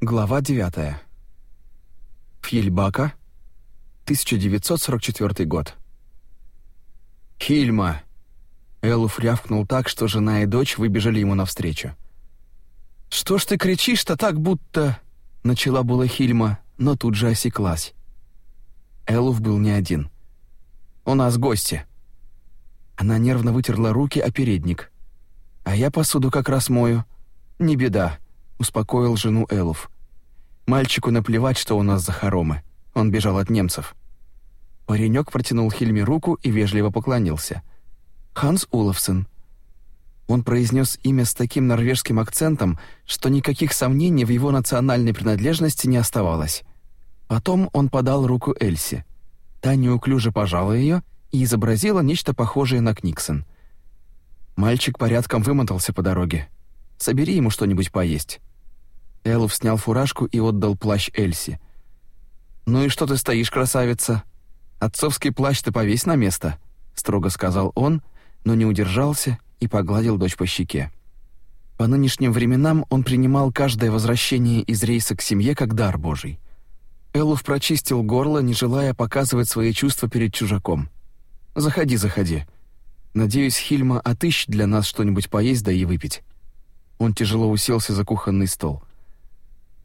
Глава 9. Фильбака, 1944 год. «Хильма!» Элуф рявкнул так, что жена и дочь выбежали ему навстречу. «Что ж ты кричишь-то так, будто...» Начала была Хильма, но тут же осеклась. Элуф был не один. «У нас гости». Она нервно вытерла руки о передник. «А я посуду как раз мою. Не беда», успокоил жену Элуф. Мальчику наплевать, что у нас за хоромы. Он бежал от немцев. Паренек протянул Хильме руку и вежливо поклонился. Ханс Уловсен. Он произнес имя с таким норвежским акцентом, что никаких сомнений в его национальной принадлежности не оставалось. Потом он подал руку Эльсе. Та неуклюже пожала ее и изобразила нечто похожее на Книксон. Мальчик порядком вымотался по дороге. Собери ему что-нибудь поесть. Элов снял фуражку и отдал плащ Эльси. «Ну и что ты стоишь, красавица? Отцовский плащ ты повесь на место», — строго сказал он, но не удержался и погладил дочь по щеке. По нынешним временам он принимал каждое возвращение из рейса к семье как дар божий. Эллов прочистил горло, не желая показывать свои чувства перед чужаком. «Заходи, заходи. Надеюсь, Хильма а отыщет для нас что-нибудь поесть да и выпить». Он тяжело уселся за кухонный стол —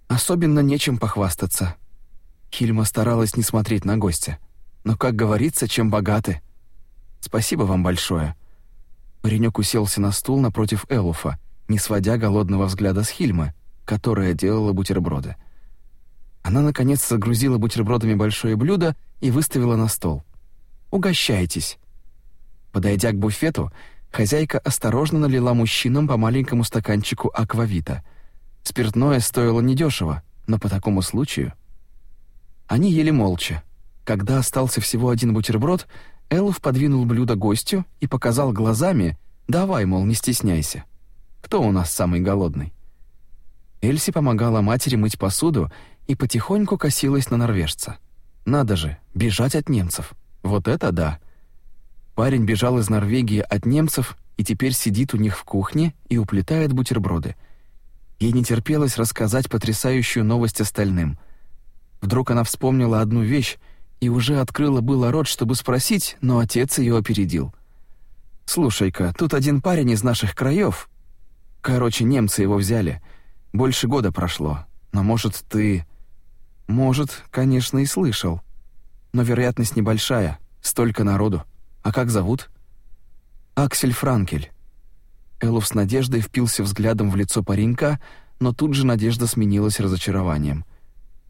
особенно нечем похвастаться. Хильма старалась не смотреть на гостя. Но, как говорится, чем богаты. Спасибо вам большое. Паренек уселся на стул напротив Элуфа, не сводя голодного взгляда с Хильмы, которая делала бутерброды. Она, наконец, загрузила бутербродами большое блюдо и выставила на стол. «Угощайтесь». Подойдя к буфету, хозяйка осторожно налила мужчинам по маленькому стаканчику аквавита — Спиртное стоило недешево, но по такому случаю... Они ели молча. Когда остался всего один бутерброд, Эллов подвинул блюдо гостю и показал глазами «давай, мол, не стесняйся». «Кто у нас самый голодный?» Эльси помогала матери мыть посуду и потихоньку косилась на норвежца. «Надо же, бежать от немцев! Вот это да!» Парень бежал из Норвегии от немцев и теперь сидит у них в кухне и уплетает бутерброды – Ей не терпелось рассказать потрясающую новость остальным. Вдруг она вспомнила одну вещь и уже открыла было рот, чтобы спросить, но отец ее опередил. «Слушай-ка, тут один парень из наших краев. Короче, немцы его взяли. Больше года прошло. Но, может, ты...» «Может, конечно, и слышал. Но вероятность небольшая. Столько народу. А как зовут?» «Аксель Франкель. Эллов с надеждой впился взглядом в лицо паренька, но тут же надежда сменилась разочарованием.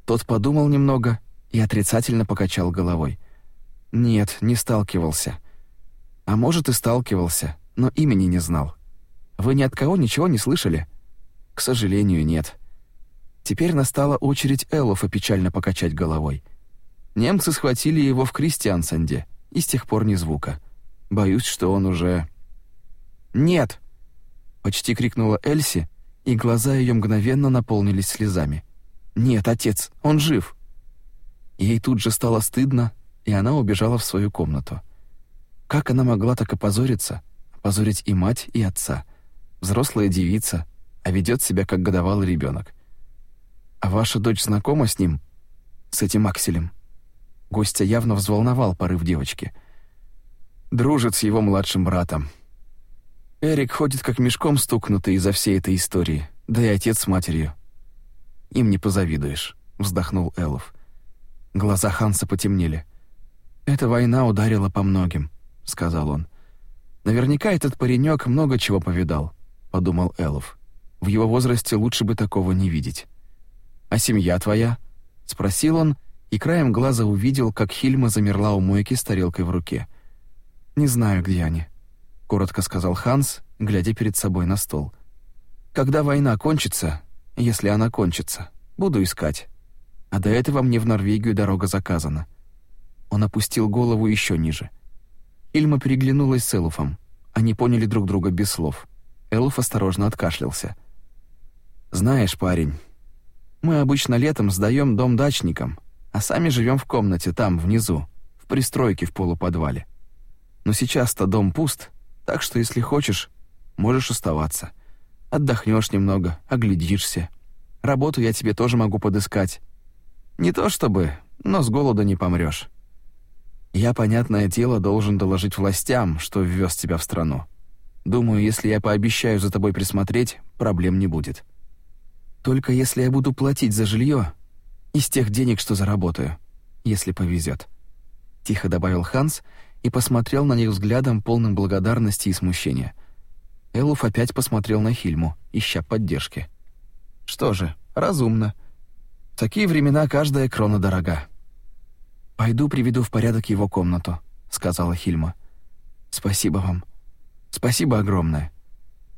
Тот подумал немного и отрицательно покачал головой. «Нет, не сталкивался. А может, и сталкивался, но имени не знал. Вы ни от кого ничего не слышали?» «К сожалению, нет». Теперь настала очередь Эллофа печально покачать головой. Немцы схватили его в Кристиансенде, и с тех пор ни звука. Боюсь, что он уже... «Нет!» почти крикнула Эльси, и глаза ее мгновенно наполнились слезами. Нет, отец, он жив. Ей тут же стало стыдно, и она убежала в свою комнату. Как она могла так опозориться, опозорить и мать, и отца? Взрослая девица, а ведет себя как годовалый ребенок. А ваша дочь знакома с ним, с этим Акселем? Гостя явно взволновал порыв девочки. Дружит с его младшим братом. Эрик ходит как мешком стукнутый из-за всей этой истории, да и отец с матерью. Им не позавидуешь, вздохнул Элов. Глаза Ханса потемнели. Эта война ударила по многим, сказал он. Наверняка этот паренек много чего повидал, подумал Элов. В его возрасте лучше бы такого не видеть. А семья твоя? спросил он и краем глаза увидел, как Хильма замерла у мойки с тарелкой в руке. Не знаю, где они, коротко сказал Ханс, глядя перед собой на стол. Когда война кончится, если она кончится, буду искать. А до этого мне в Норвегию дорога заказана. Он опустил голову еще ниже. Ильма переглянулась с Элуфом. Они поняли друг друга без слов. Элуф осторожно откашлялся. Знаешь, парень, мы обычно летом сдаем дом дачникам, а сами живем в комнате там внизу, в пристройке в полуподвале. Но сейчас-то дом пуст, так что, если хочешь, можешь оставаться. Отдохнешь немного, оглядишься. Работу я тебе тоже могу подыскать. Не то чтобы, но с голода не помрёшь. Я, понятное дело, должен доложить властям, что ввез тебя в страну. Думаю, если я пообещаю за тобой присмотреть, проблем не будет. Только если я буду платить за жилье из тех денег, что заработаю, если повезёт. Тихо добавил Ханс, и посмотрел на них взглядом полным благодарности и смущения. Элуф опять посмотрел на Хильму, ища поддержки. «Что же, разумно. В такие времена каждая крона дорога». «Пойду приведу в порядок его комнату», — сказала Хильма. «Спасибо вам. Спасибо огромное».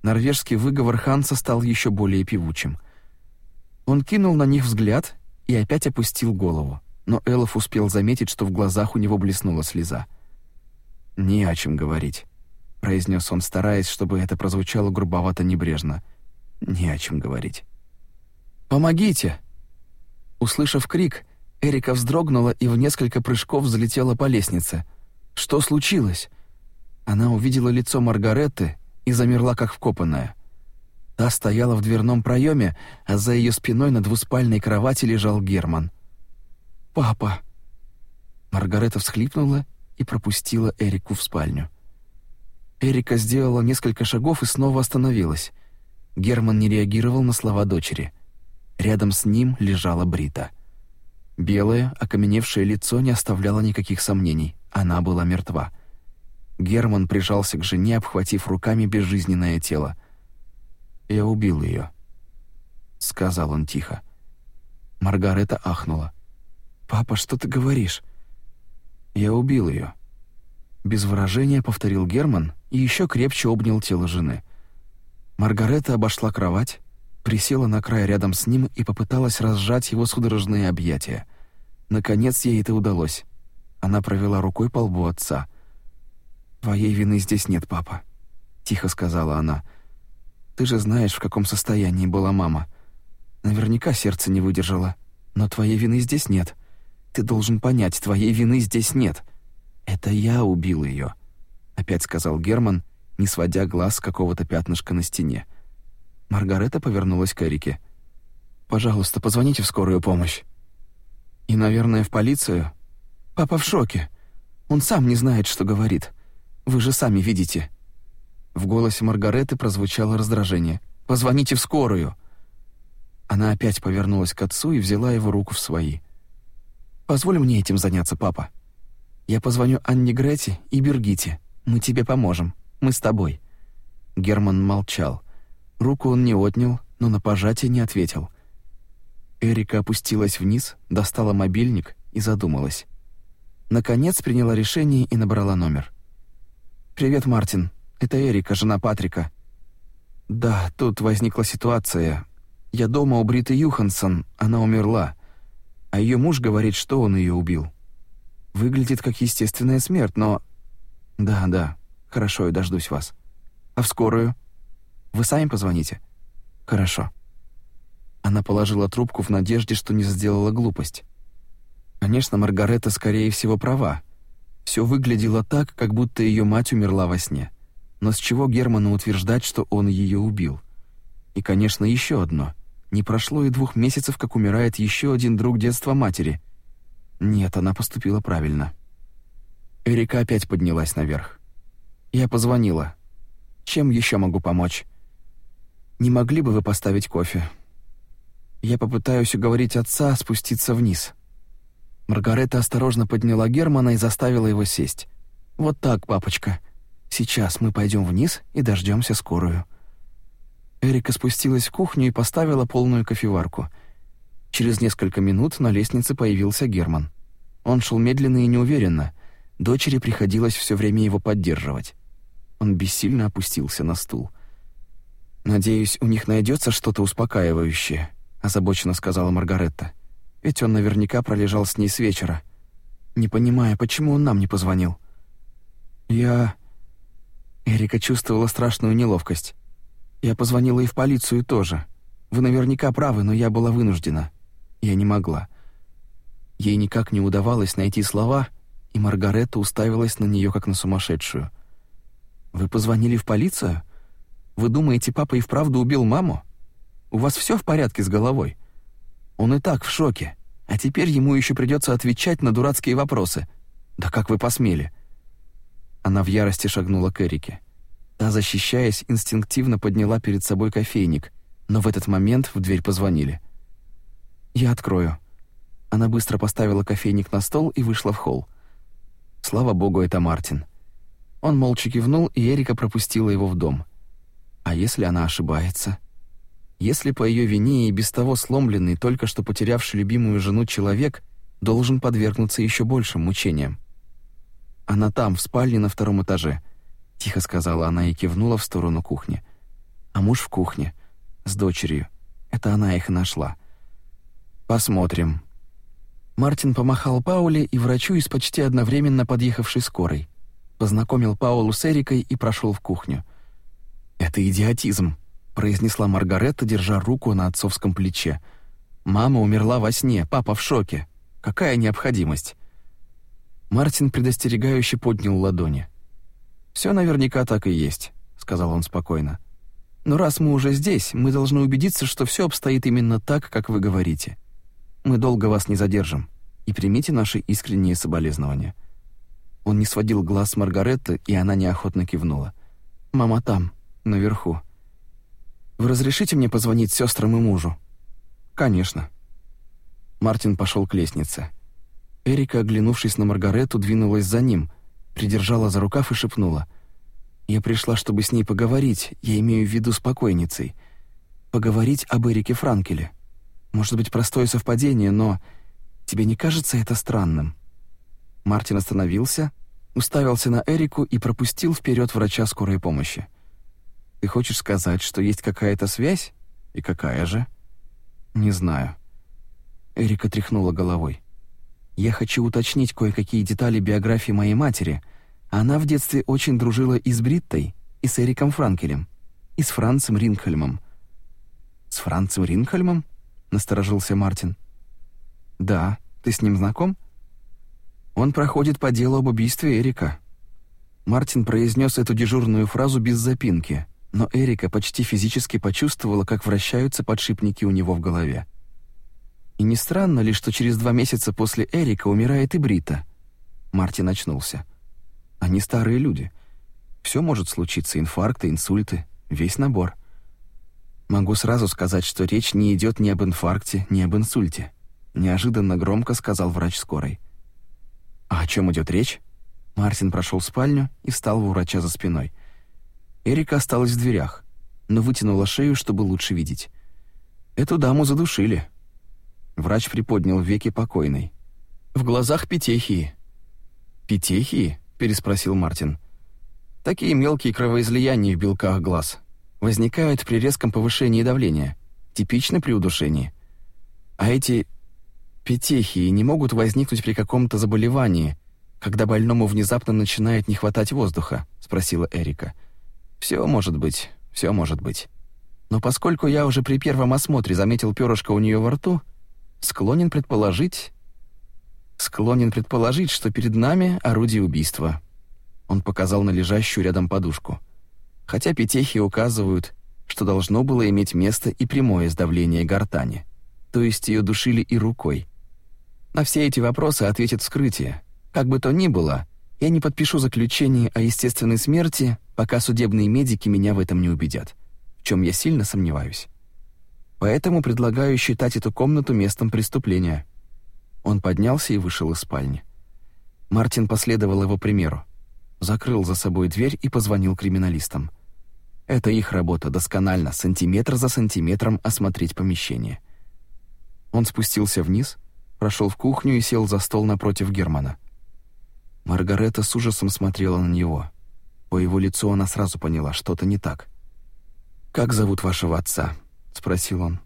Норвежский выговор Ханса стал еще более певучим. Он кинул на них взгляд и опять опустил голову, но Элов успел заметить, что в глазах у него блеснула слеза. «Слеза». «Не о чем говорить», — произнес он, стараясь, чтобы это прозвучало грубовато-небрежно. «Не о чем говорить». «Помогите!» Услышав крик, Эрика вздрогнула и в несколько прыжков взлетела по лестнице. «Что случилось?» Она увидела лицо Маргареты и замерла, как вкопанная. Та стояла в дверном проеме, а за ее спиной на двуспальной кровати лежал Герман. «Папа!» Маргарета всхлипнула и пропустила Эрику в спальню. Эрика сделала несколько шагов и снова остановилась. Герман не реагировал на слова дочери. Рядом с ним лежала Брита. Белое, окаменевшее лицо не оставляло никаких сомнений. Она была мертва. Герман прижался к жене, обхватив руками безжизненное тело. «Я убил ее», — сказал он тихо. Маргарета ахнула. «Папа, что ты говоришь?» Я убил ее. Без выражения повторил Герман и еще крепче обнял тело жены. Маргарета обошла кровать, присела на край рядом с ним и попыталась разжать его судорожные объятия. Наконец ей это удалось. Она провела рукой по лбу отца. «Твоей вины здесь нет, папа», — тихо сказала она. «Ты же знаешь, в каком состоянии была мама. Наверняка сердце не выдержало, но твоей вины здесь нет. Ты должен понять, твоей вины здесь нет. Это я убил ее, опять сказал Герман, не сводя глаз с какого-то пятнышка на стене. Маргарета повернулась к Эрике. Пожалуйста, позвоните в скорую помощь. И, наверное, в полицию. Папа в шоке. Он сам не знает, что говорит. Вы же сами видите. В голосе Маргареты прозвучало раздражение. Позвоните в скорую. Она опять повернулась к отцу и взяла его руку в свои. Позволь мне этим заняться, папа. Я позвоню Анне Грете и Бергите. Мы тебе поможем. Мы с тобой». Герман молчал. Руку он не отнял, но на пожатие не ответил. Эрика опустилась вниз, достала мобильник и задумалась. Наконец приняла решение и набрала номер. «Привет, Мартин. Это Эрика, жена Патрика. Да, тут возникла ситуация. Я дома у Бриты Юхансон, она умерла а ее муж говорит, что он ее убил. Выглядит как естественная смерть, но... Да, да, хорошо, я дождусь вас. А в скорую? Вы сами позвоните? Хорошо. Она положила трубку в надежде, что не сделала глупость. Конечно, Маргарета, скорее всего, права. Все выглядело так, как будто ее мать умерла во сне. Но с чего Герману утверждать, что он ее убил? И, конечно, еще одно — не прошло и двух месяцев, как умирает еще один друг детства матери. Нет, она поступила правильно. Эрика опять поднялась наверх. Я позвонила. Чем еще могу помочь? Не могли бы вы поставить кофе? Я попытаюсь уговорить отца спуститься вниз. Маргарета осторожно подняла Германа и заставила его сесть. Вот так, папочка. Сейчас мы пойдем вниз и дождемся скорую. Эрика спустилась в кухню и поставила полную кофеварку. Через несколько минут на лестнице появился Герман. Он шел медленно и неуверенно. Дочери приходилось все время его поддерживать. Он бессильно опустился на стул. «Надеюсь, у них найдется что-то успокаивающее», — озабоченно сказала Маргаретта. «Ведь он наверняка пролежал с ней с вечера, не понимая, почему он нам не позвонил». «Я...» Эрика чувствовала страшную неловкость. Я позвонила и в полицию тоже. Вы наверняка правы, но я была вынуждена. Я не могла. Ей никак не удавалось найти слова, и Маргарета уставилась на нее как на сумасшедшую. Вы позвонили в полицию? Вы думаете, папа и вправду убил маму? У вас все в порядке с головой? Он и так в шоке, а теперь ему еще придется отвечать на дурацкие вопросы. Да как вы посмели? Она в ярости шагнула к Эрике. Та, защищаясь, инстинктивно подняла перед собой кофейник, но в этот момент в дверь позвонили. «Я открою». Она быстро поставила кофейник на стол и вышла в холл. Слава богу, это Мартин. Он молча кивнул, и Эрика пропустила его в дом. А если она ошибается? Если по ее вине и без того сломленный, только что потерявший любимую жену человек должен подвергнуться еще большим мучениям. Она там, в спальне на втором этаже — тихо сказала она и кивнула в сторону кухни. А муж в кухне с дочерью. Это она их нашла. Посмотрим. Мартин помахал Пауле и врачу из почти одновременно подъехавшей скорой. Познакомил Паулу с Эрикой и прошел в кухню. Это идиотизм, произнесла Маргаретта, держа руку на отцовском плече. Мама умерла во сне, папа в шоке. Какая необходимость? Мартин предостерегающе поднял ладони. Все наверняка так и есть, сказал он спокойно. Но раз мы уже здесь, мы должны убедиться, что все обстоит именно так, как вы говорите. Мы долго вас не задержим, и примите наши искренние соболезнования. Он не сводил глаз с Маргареты, и она неохотно кивнула. Мама там, наверху. Вы разрешите мне позвонить сестрам и мужу? Конечно. Мартин пошел к лестнице. Эрика, оглянувшись на Маргаретту, двинулась за ним, придержала за рукав и шепнула. «Я пришла, чтобы с ней поговорить, я имею в виду с покойницей. Поговорить об Эрике Франкеле. Может быть, простое совпадение, но тебе не кажется это странным?» Мартин остановился, уставился на Эрику и пропустил вперед врача скорой помощи. «Ты хочешь сказать, что есть какая-то связь? И какая же?» «Не знаю». Эрика тряхнула головой. Я хочу уточнить кое-какие детали биографии моей матери. Она в детстве очень дружила и с Бриттой, и с Эриком Франкелем, и с Францем Ринхельмом. С Францем Ринхельмом? насторожился Мартин. Да, ты с ним знаком? Он проходит по делу об убийстве Эрика. Мартин произнес эту дежурную фразу без запинки, но Эрика почти физически почувствовала, как вращаются подшипники у него в голове. И не странно ли, что через два месяца после Эрика умирает и Брита? Мартин очнулся. Они старые люди. Все может случиться: инфаркты, инсульты, весь набор. Могу сразу сказать, что речь не идет ни об инфаркте, ни об инсульте, неожиданно громко сказал врач скорой. А о чем идет речь? Мартин прошел в спальню и встал у врача за спиной. Эрика осталась в дверях, но вытянула шею, чтобы лучше видеть. Эту даму задушили, Врач приподнял веки покойной. В глазах петехии. Петехии? переспросил Мартин. Такие мелкие кровоизлияния в белках глаз возникают при резком повышении давления, типично при удушении. А эти петехии не могут возникнуть при каком-то заболевании, когда больному внезапно начинает не хватать воздуха, спросила Эрика. Все может быть, все может быть. Но поскольку я уже при первом осмотре заметил перышко у нее во рту, склонен предположить... Склонен предположить, что перед нами орудие убийства. Он показал на лежащую рядом подушку. Хотя петехи указывают, что должно было иметь место и прямое сдавление гортани, то есть ее душили и рукой. На все эти вопросы ответит вскрытие. Как бы то ни было, я не подпишу заключение о естественной смерти, пока судебные медики меня в этом не убедят, в чем я сильно сомневаюсь. Поэтому предлагаю считать эту комнату местом преступления. Он поднялся и вышел из спальни. Мартин последовал его примеру. Закрыл за собой дверь и позвонил криминалистам. Это их работа досконально, сантиметр за сантиметром осмотреть помещение. Он спустился вниз, прошел в кухню и сел за стол напротив Германа. Маргарета с ужасом смотрела на него. По его лицу она сразу поняла, что-то не так. «Как зовут вашего отца?» — спросил он.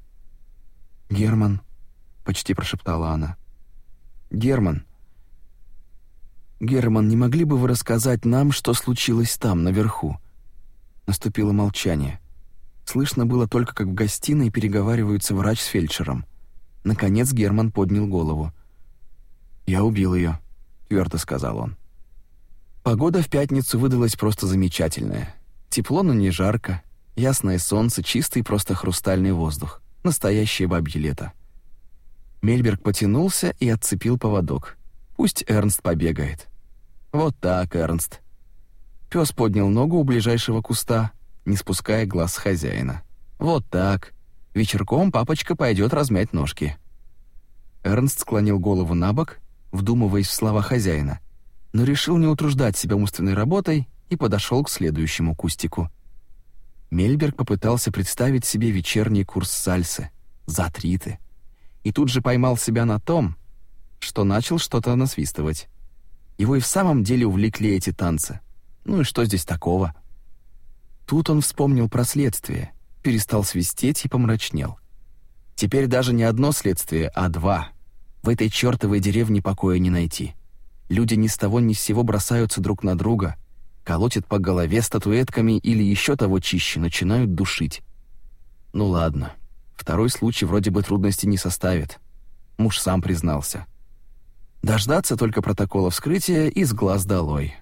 «Герман», — почти прошептала она. «Герман, Герман, не могли бы вы рассказать нам, что случилось там, наверху?» Наступило молчание. Слышно было только, как в гостиной переговариваются врач с фельдшером. Наконец Герман поднял голову. «Я убил ее», — твердо сказал он. Погода в пятницу выдалась просто замечательная. Тепло, но не жарко, Ясное солнце, чистый просто хрустальный воздух. Настоящее бабье лето. Мельберг потянулся и отцепил поводок. Пусть Эрнст побегает. Вот так, Эрнст. Пёс поднял ногу у ближайшего куста, не спуская глаз с хозяина. Вот так. Вечерком папочка пойдет размять ножки. Эрнст склонил голову на бок, вдумываясь в слова хозяина, но решил не утруждать себя умственной работой и подошел к следующему кустику. Мельберг попытался представить себе вечерний курс сальсы затриты, и тут же поймал себя на том, что начал что-то насвистывать. Его и в самом деле увлекли эти танцы. Ну и что здесь такого? Тут он вспомнил про следствие, перестал свистеть и помрачнел. Теперь даже не одно следствие, а два. В этой чертовой деревне покоя не найти. Люди ни с того ни с сего бросаются друг на друга, Колотит по голове статуэтками или еще того чище, начинают душить. Ну ладно, второй случай вроде бы трудности не составит. Муж сам признался. Дождаться только протокола вскрытия и с глаз долой.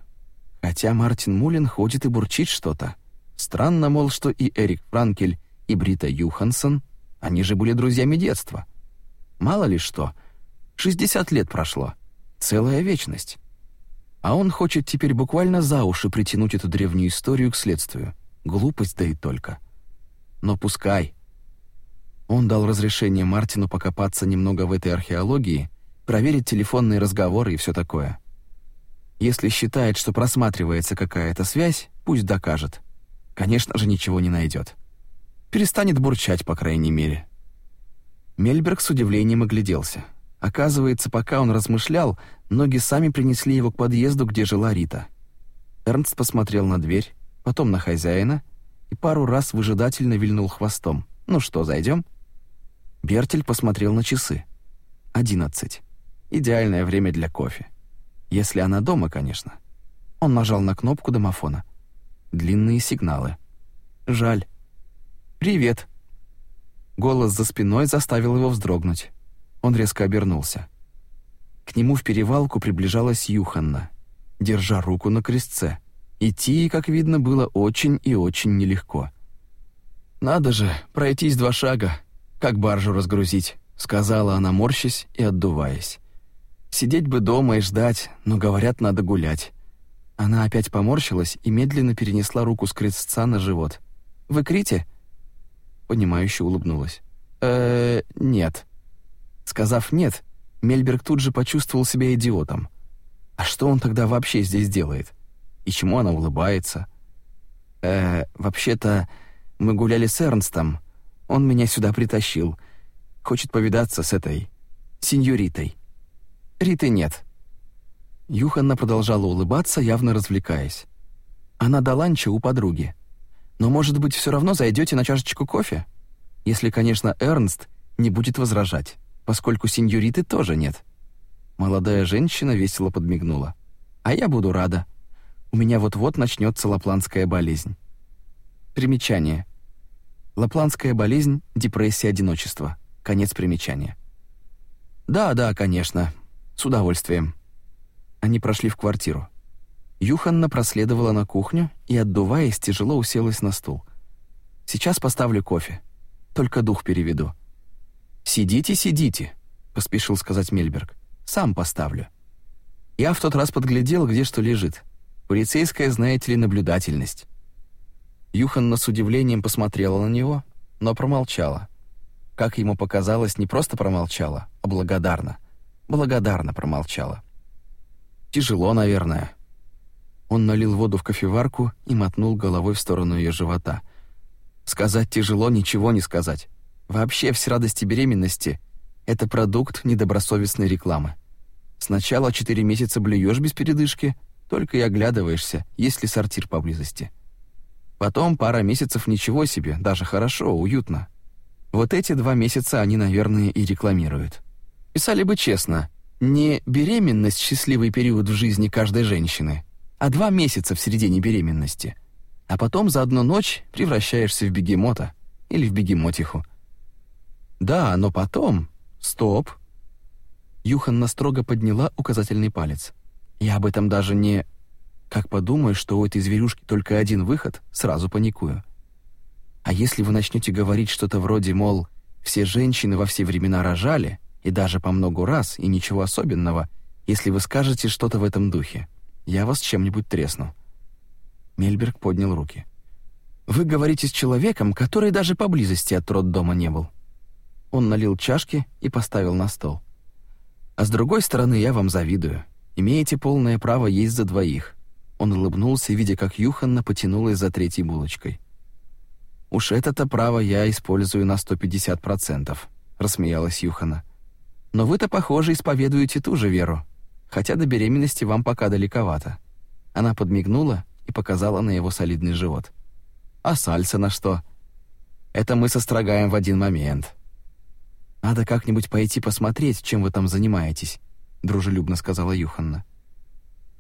Хотя Мартин Мулин ходит и бурчит что-то. Странно, мол, что и Эрик Франкель, и Брита Юхансон, они же были друзьями детства. Мало ли что, 60 лет прошло, целая вечность. А он хочет теперь буквально за уши притянуть эту древнюю историю к следствию. Глупость, да и только. Но пускай. Он дал разрешение Мартину покопаться немного в этой археологии, проверить телефонные разговоры и все такое. Если считает, что просматривается какая-то связь, пусть докажет. Конечно же, ничего не найдет. Перестанет бурчать, по крайней мере. Мельберг с удивлением огляделся — Оказывается, пока он размышлял, ноги сами принесли его к подъезду, где жила Рита. Эрнст посмотрел на дверь, потом на хозяина и пару раз выжидательно вильнул хвостом. «Ну что, зайдем?» Бертель посмотрел на часы. «Одиннадцать. Идеальное время для кофе. Если она дома, конечно». Он нажал на кнопку домофона. Длинные сигналы. «Жаль». «Привет». Голос за спиной заставил его вздрогнуть. Он резко обернулся. К нему в перевалку приближалась Юханна, держа руку на крестце. Идти, как видно, было очень и очень нелегко. «Надо же, пройтись два шага, как баржу разгрузить», — сказала она, морщась и отдуваясь. «Сидеть бы дома и ждать, но, говорят, надо гулять». Она опять поморщилась и медленно перенесла руку с крестца на живот. «Вы крите?» Понимающе улыбнулась. «Э-э, нет». Сказав «нет», Мельберг тут же почувствовал себя идиотом. А что он тогда вообще здесь делает? И чему она улыбается? «Э, вообще-то мы гуляли с Эрнстом. Он меня сюда притащил. Хочет повидаться с этой... сеньоритой». «Риты нет». Юханна продолжала улыбаться, явно развлекаясь. «Она до ланча у подруги. Но, может быть, все равно зайдете на чашечку кофе? Если, конечно, Эрнст не будет возражать» поскольку сеньориты тоже нет». Молодая женщина весело подмигнула. «А я буду рада. У меня вот-вот начнется лапландская болезнь». Примечание. Лапландская болезнь – депрессия одиночества. Конец примечания. «Да, да, конечно. С удовольствием». Они прошли в квартиру. Юханна проследовала на кухню и, отдуваясь, тяжело уселась на стул. «Сейчас поставлю кофе. Только дух переведу». «Сидите, сидите», — поспешил сказать Мельберг. «Сам поставлю». Я в тот раз подглядел, где что лежит. Полицейская, знаете ли, наблюдательность. Юханна с удивлением посмотрела на него, но промолчала. Как ему показалось, не просто промолчала, а благодарно. Благодарно промолчала. «Тяжело, наверное». Он налил воду в кофеварку и мотнул головой в сторону ее живота. «Сказать тяжело, ничего не сказать. Вообще все радости беременности – это продукт недобросовестной рекламы. Сначала четыре месяца блюешь без передышки, только и оглядываешься, есть ли сортир поблизости. Потом пара месяцев ничего себе, даже хорошо, уютно. Вот эти два месяца они, наверное, и рекламируют. Писали бы честно, не беременность – счастливый период в жизни каждой женщины, а два месяца в середине беременности. А потом за одну ночь превращаешься в бегемота или в бегемотиху – да, но потом. Стоп. Юханна строго подняла указательный палец. Я об этом даже не Как подумаю, что у этой зверюшки только один выход, сразу паникую. А если вы начнете говорить что-то вроде, мол, все женщины во все времена рожали, и даже по многу раз, и ничего особенного, если вы скажете что-то в этом духе, я вас чем-нибудь тресну. Мельберг поднял руки. Вы говорите с человеком, который даже поблизости от роддома не был. Он налил чашки и поставил на стол. А с другой стороны, я вам завидую. Имеете полное право есть за двоих. Он улыбнулся, видя, как Юханна потянулась за третьей булочкой. Уж это-то право я использую на 150%, рассмеялась Юхана. Но вы-то, похоже, исповедуете ту же веру, хотя до беременности вам пока далековато. Она подмигнула и показала на его солидный живот. А сальса на что? Это мы сострогаем в один момент. «Надо как-нибудь пойти посмотреть, чем вы там занимаетесь», — дружелюбно сказала Юханна.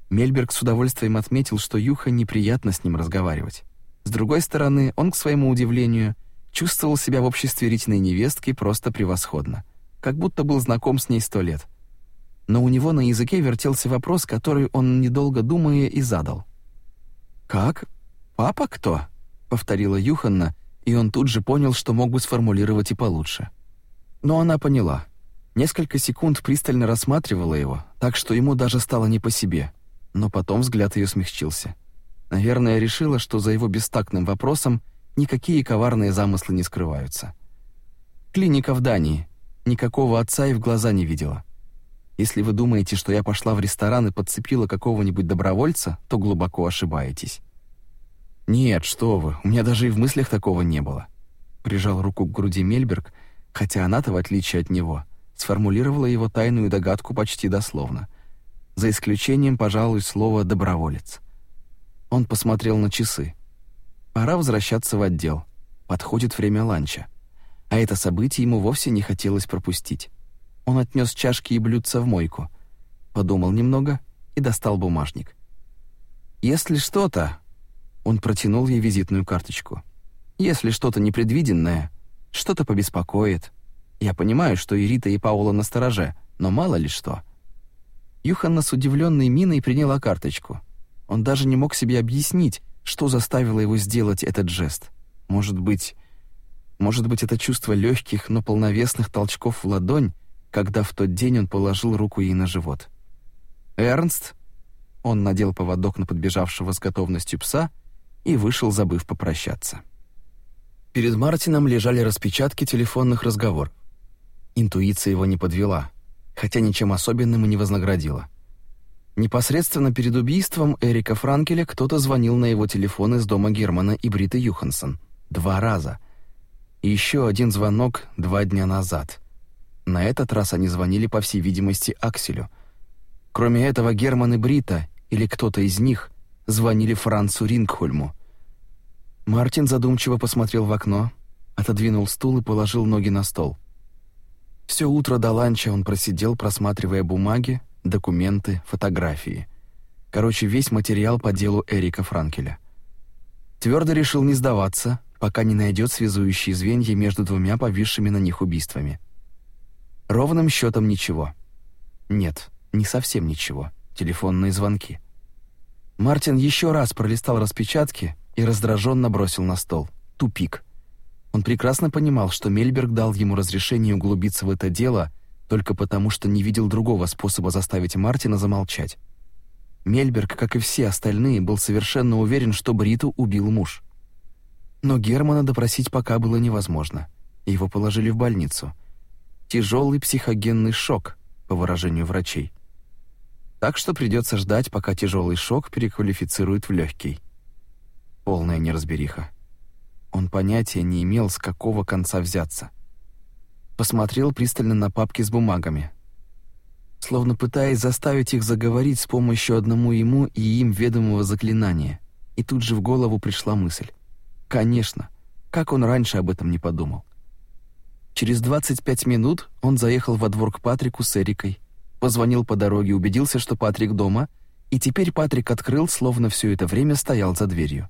Мельберг с удовольствием отметил, что Юха неприятно с ним разговаривать. С другой стороны, он, к своему удивлению, чувствовал себя в обществе Ритиной невестки просто превосходно, как будто был знаком с ней сто лет. Но у него на языке вертелся вопрос, который он, недолго думая, и задал. «Как? Папа кто?» — повторила Юханна, и он тут же понял, что мог бы сформулировать и получше. — но она поняла. Несколько секунд пристально рассматривала его, так что ему даже стало не по себе. Но потом взгляд ее смягчился. Наверное, решила, что за его бестактным вопросом никакие коварные замыслы не скрываются. Клиника в Дании. Никакого отца и в глаза не видела. Если вы думаете, что я пошла в ресторан и подцепила какого-нибудь добровольца, то глубоко ошибаетесь. Нет, что вы, у меня даже и в мыслях такого не было. Прижал руку к груди Мельберг хотя она-то, в отличие от него, сформулировала его тайную догадку почти дословно, за исключением, пожалуй, слова «доброволец». Он посмотрел на часы. Пора возвращаться в отдел. Подходит время ланча. А это событие ему вовсе не хотелось пропустить. Он отнес чашки и блюдца в мойку, подумал немного и достал бумажник. «Если что-то...» Он протянул ей визитную карточку. «Если что-то непредвиденное, что-то побеспокоит. Я понимаю, что и Рита, и Паула на стороже, но мало ли что. Юханна с удивленной миной приняла карточку. Он даже не мог себе объяснить, что заставило его сделать этот жест. Может быть, может быть, это чувство легких, но полновесных толчков в ладонь, когда в тот день он положил руку ей на живот. Эрнст он надел поводок на подбежавшего с готовностью пса и вышел, забыв попрощаться. Перед Мартином лежали распечатки телефонных разговоров. Интуиция его не подвела, хотя ничем особенным и не вознаградила. Непосредственно перед убийством Эрика Франкеля кто-то звонил на его телефон из дома Германа и Бриты Юхансон. Два раза. И еще один звонок два дня назад. На этот раз они звонили, по всей видимости, Акселю. Кроме этого, Герман и Брита, или кто-то из них, звонили Францу Рингхольму, Мартин задумчиво посмотрел в окно, отодвинул стул и положил ноги на стол. Все утро до ланча он просидел, просматривая бумаги, документы, фотографии. Короче, весь материал по делу Эрика Франкеля. Твердо решил не сдаваться, пока не найдет связующие звенья между двумя повисшими на них убийствами. Ровным счетом ничего. Нет, не совсем ничего. Телефонные звонки. Мартин еще раз пролистал распечатки и раздраженно бросил на стол. Тупик. Он прекрасно понимал, что Мельберг дал ему разрешение углубиться в это дело только потому, что не видел другого способа заставить Мартина замолчать. Мельберг, как и все остальные, был совершенно уверен, что Бриту убил муж. Но Германа допросить пока было невозможно. Его положили в больницу. Тяжелый психогенный шок, по выражению врачей. Так что придется ждать, пока тяжелый шок переквалифицирует в легкий. Полная неразбериха. Он понятия не имел, с какого конца взяться. Посмотрел пристально на папки с бумагами, словно пытаясь заставить их заговорить с помощью одному ему и им ведомого заклинания. И тут же в голову пришла мысль. Конечно, как он раньше об этом не подумал. Через 25 минут он заехал во двор к Патрику с Эрикой, позвонил по дороге, убедился, что Патрик дома, и теперь Патрик открыл, словно все это время стоял за дверью.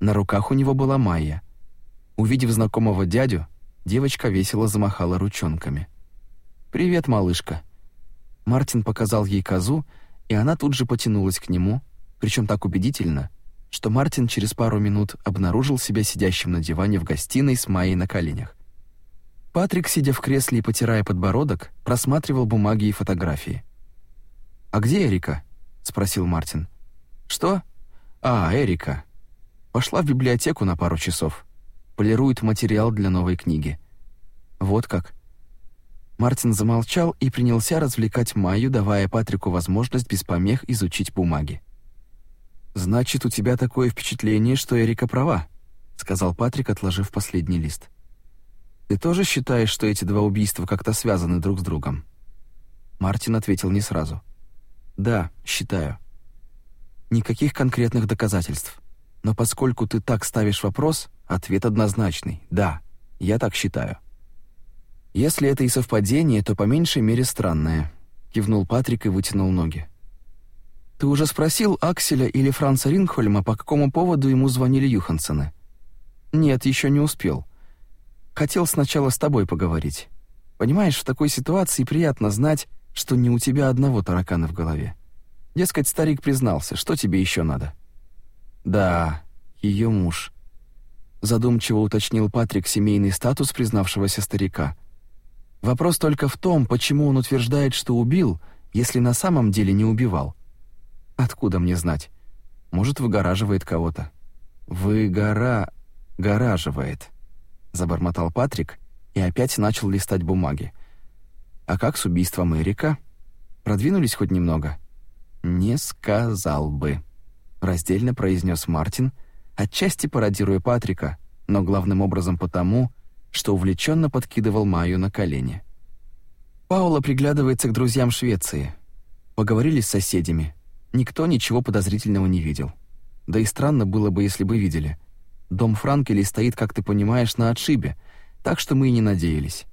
На руках у него была Майя. Увидев знакомого дядю, девочка весело замахала ручонками. «Привет, малышка». Мартин показал ей козу, и она тут же потянулась к нему, причем так убедительно, что Мартин через пару минут обнаружил себя сидящим на диване в гостиной с Майей на коленях. Патрик, сидя в кресле и потирая подбородок, просматривал бумаги и фотографии. «А где Эрика?» — спросил Мартин. «Что? А, Эрика. Пошла в библиотеку на пару часов. Полирует материал для новой книги. Вот как. Мартин замолчал и принялся развлекать Майю, давая Патрику возможность без помех изучить бумаги. «Значит, у тебя такое впечатление, что Эрика права», — сказал Патрик, отложив последний лист. «Ты тоже считаешь, что эти два убийства как-то связаны друг с другом?» Мартин ответил не сразу. «Да, считаю». «Никаких конкретных доказательств. Но поскольку ты так ставишь вопрос, ответ однозначный — да, я так считаю. Если это и совпадение, то по меньшей мере странное, кивнул Патрик и вытянул ноги. Ты уже спросил Акселя или Франца Рингхольма, по какому поводу ему звонили Юхансены? Нет, еще не успел. Хотел сначала с тобой поговорить. Понимаешь, в такой ситуации приятно знать, что не у тебя одного таракана в голове. Дескать, старик признался, что тебе еще надо? — да, ее муж. Задумчиво уточнил Патрик семейный статус признавшегося старика. Вопрос только в том, почему он утверждает, что убил, если на самом деле не убивал. Откуда мне знать? Может, выгораживает кого-то. Выгора... гораживает. Забормотал Патрик и опять начал листать бумаги. А как с убийством Эрика? Продвинулись хоть немного? Не сказал бы раздельно произнес Мартин, отчасти пародируя Патрика, но главным образом потому, что увлеченно подкидывал Майю на колени. Паула приглядывается к друзьям Швеции. Поговорили с соседями. Никто ничего подозрительного не видел. Да и странно было бы, если бы видели. Дом Франкеля стоит, как ты понимаешь, на отшибе, так что мы и не надеялись.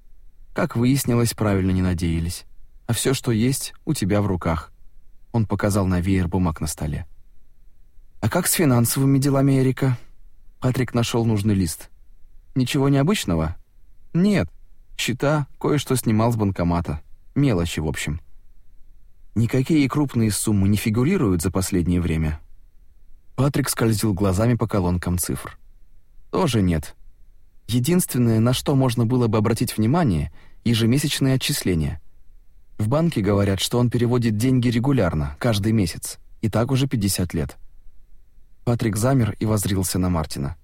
Как выяснилось, правильно не надеялись. А все, что есть, у тебя в руках. Он показал на веер бумаг на столе. «А как с финансовыми делами Эрика?» Патрик нашел нужный лист. «Ничего необычного?» «Нет. Счета, кое-что снимал с банкомата. Мелочи, в общем». «Никакие крупные суммы не фигурируют за последнее время?» Патрик скользил глазами по колонкам цифр. «Тоже нет. Единственное, на что можно было бы обратить внимание — ежемесячные отчисления. В банке говорят, что он переводит деньги регулярно, каждый месяц, и так уже 50 лет. Патрик замер и возрился на Мартина.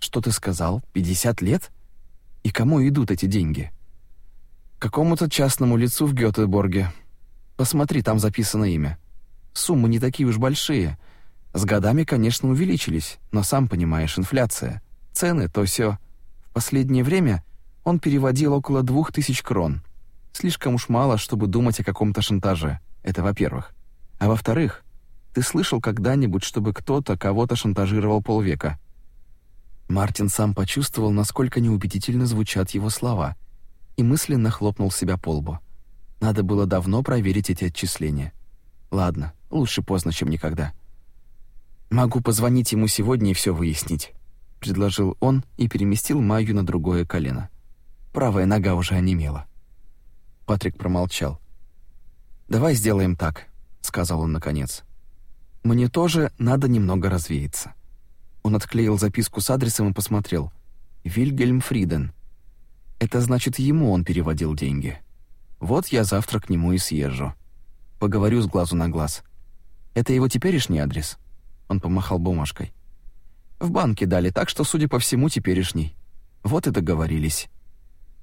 «Что ты сказал? 50 лет? И кому идут эти деньги?» «Какому-то частному лицу в Гётеборге. Посмотри, там записано имя. Суммы не такие уж большие. С годами, конечно, увеличились, но сам понимаешь, инфляция. Цены, то все. В последнее время он переводил около двух тысяч крон. Слишком уж мало, чтобы думать о каком-то шантаже. Это во-первых. А во-вторых, ты слышал когда-нибудь, чтобы кто-то кого-то шантажировал полвека?» Мартин сам почувствовал, насколько неубедительно звучат его слова, и мысленно хлопнул себя по лбу. Надо было давно проверить эти отчисления. Ладно, лучше поздно, чем никогда. «Могу позвонить ему сегодня и все выяснить», — предложил он и переместил Майю на другое колено. Правая нога уже онемела. Патрик промолчал. «Давай сделаем так», — сказал он наконец. Мне тоже надо немного развеяться». Он отклеил записку с адресом и посмотрел. «Вильгельм Фриден». Это значит, ему он переводил деньги. Вот я завтра к нему и съезжу. Поговорю с глазу на глаз. Это его теперешний адрес? Он помахал бумажкой. В банке дали, так что, судя по всему, теперешний. Вот и договорились.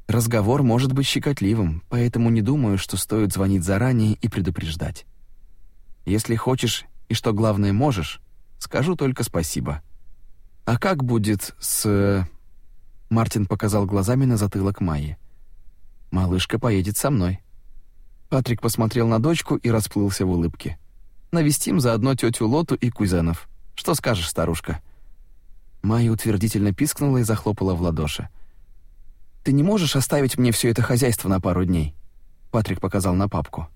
Разговор может быть щекотливым, поэтому не думаю, что стоит звонить заранее и предупреждать. Если хочешь и что главное можешь, скажу только спасибо. А как будет с э, Мартин показал глазами на затылок Майи. Малышка поедет со мной. Патрик посмотрел на дочку и расплылся в улыбке. Навестим заодно тетю Лоту и кузенов. Что скажешь, старушка? Майя утвердительно пискнула и захлопала в ладоши. Ты не можешь оставить мне все это хозяйство на пару дней? Патрик показал на папку.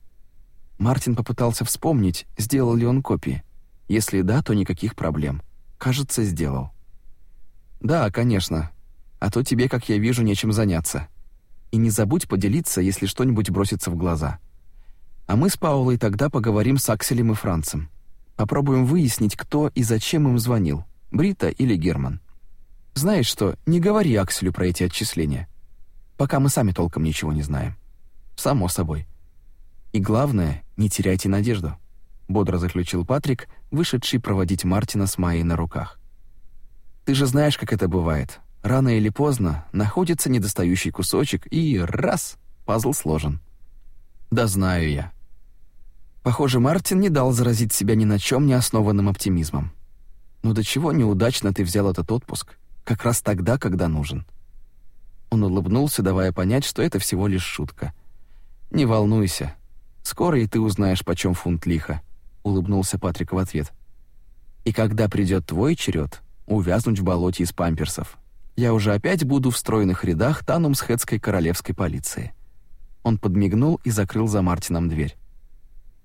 Мартин попытался вспомнить, сделал ли он копии. Если да, то никаких проблем. Кажется, сделал. Да, конечно. А то тебе, как я вижу, нечем заняться. И не забудь поделиться, если что-нибудь бросится в глаза. А мы с Паулой тогда поговорим с Акселем и Францем. Попробуем выяснить, кто и зачем им звонил, Брита или Герман. Знаешь что, не говори Акселю про эти отчисления. Пока мы сами толком ничего не знаем. Само собой. И главное, не теряйте надежду, бодро заключил Патрик, вышедший проводить Мартина с Майей на руках. Ты же знаешь, как это бывает. Рано или поздно находится недостающий кусочек, и раз пазл сложен. Да знаю я. Похоже, Мартин не дал заразить себя ни на чем не основанным оптимизмом. Ну до чего неудачно ты взял этот отпуск, как раз тогда, когда нужен. Он улыбнулся, давая понять, что это всего лишь шутка. Не волнуйся, Скоро и ты узнаешь, почем фунт лиха», — улыбнулся Патрик в ответ. «И когда придёт твой черед, увязнуть в болоте из памперсов. Я уже опять буду в стройных рядах Танумсхедской королевской полиции». Он подмигнул и закрыл за Мартином дверь.